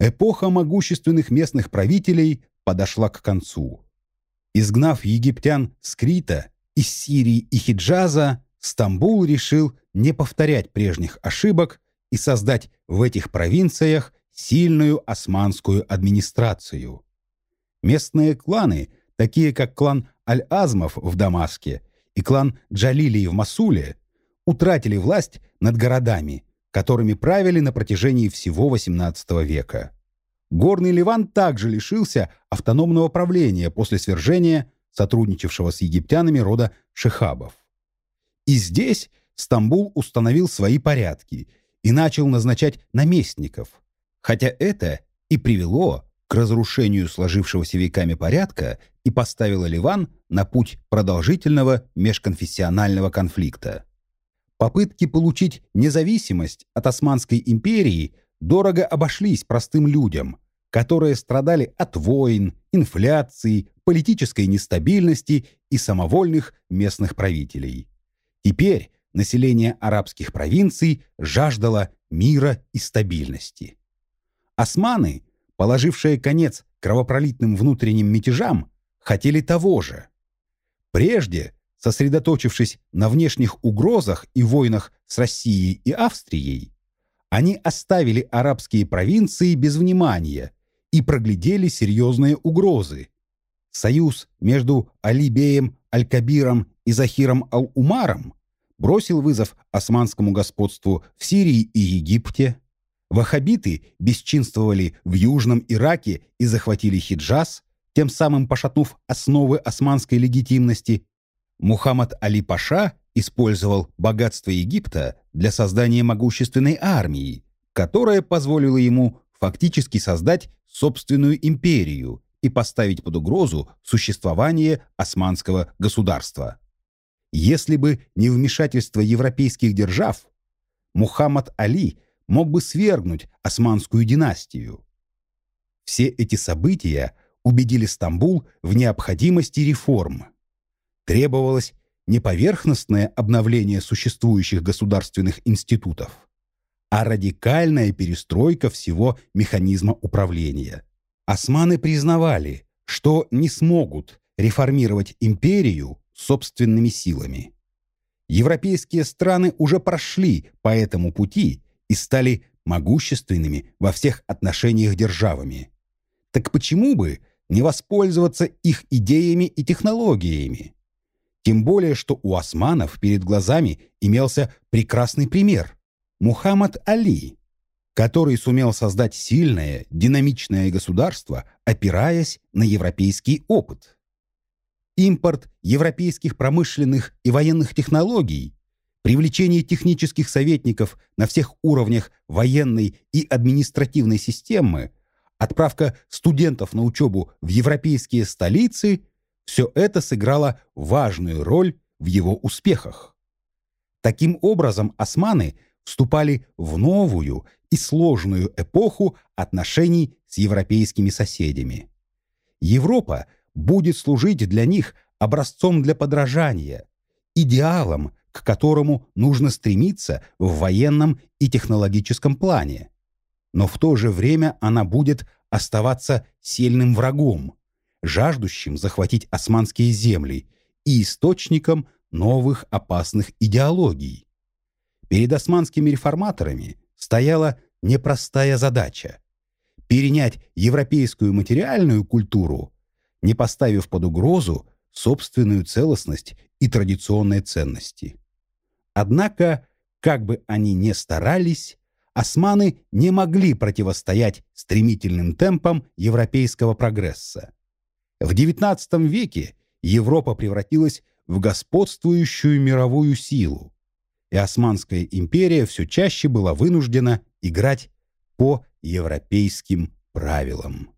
S1: Эпоха могущественных местных правителей подошла к концу. Изгнав египтян с Крита, из Сирии и Хиджаза, Стамбул решил не повторять прежних ошибок и создать в этих провинциях сильную османскую администрацию. Местные кланы, такие как клан Аль-Азмов в Дамаске и клан Джалилии в Масуле, утратили власть над городами, которыми правили на протяжении всего XVIII века. Горный Ливан также лишился автономного правления после свержения сотрудничавшего с египтянами рода Шехабов. И здесь Стамбул установил свои порядки и начал назначать наместников, хотя это и привело к разрушению сложившегося веками порядка и поставило Ливан на путь продолжительного межконфессионального конфликта. Попытки получить независимость от Османской империи дорого обошлись простым людям, которые страдали от войн, инфляции, политической нестабильности и самовольных местных правителей. Теперь население арабских провинций жаждало мира и стабильности. Османы, положившие конец кровопролитным внутренним мятежам, хотели того же. Прежде, сосредоточившись на внешних угрозах и войнах с Россией и Австрией, они оставили арабские провинции без внимания и проглядели серьезные угрозы. Союз между Алибеем Аль-Кабиром и Захиром Ал-Умаром бросил вызов османскому господству в Сирии и Египте, Ваххабиты бесчинствовали в Южном Ираке и захватили Хиджаз, тем самым пошатнув основы османской легитимности. Мухаммад Али Паша использовал богатство Египта для создания могущественной армии, которая позволила ему фактически создать собственную империю и поставить под угрозу существование османского государства. Если бы не вмешательство европейских держав, Мухаммад Али – мог бы свергнуть османскую династию. Все эти события убедили Стамбул в необходимости реформ. Требовалось не поверхностное обновление существующих государственных институтов, а радикальная перестройка всего механизма управления. Османы признавали, что не смогут реформировать империю собственными силами. Европейские страны уже прошли по этому пути и стали могущественными во всех отношениях державами. Так почему бы не воспользоваться их идеями и технологиями? Тем более, что у османов перед глазами имелся прекрасный пример Мухаммад Али, который сумел создать сильное, динамичное государство, опираясь на европейский опыт. Импорт европейских промышленных и военных технологий, привлечение технических советников на всех уровнях военной и административной системы, отправка студентов на учебу в европейские столицы – все это сыграло важную роль в его успехах. Таким образом, османы вступали в новую и сложную эпоху отношений с европейскими соседями. Европа будет служить для них образцом для подражания, идеалом, к которому нужно стремиться в военном и технологическом плане. Но в то же время она будет оставаться сильным врагом, жаждущим захватить османские земли и источником новых опасных идеологий. Перед османскими реформаторами стояла непростая задача – перенять европейскую материальную культуру, не поставив под угрозу собственную целостность и традиционные ценности. Однако, как бы они ни старались, османы не могли противостоять стремительным темпам европейского прогресса. В XIX веке Европа превратилась в господствующую мировую силу, и Османская империя все чаще была вынуждена играть по европейским правилам.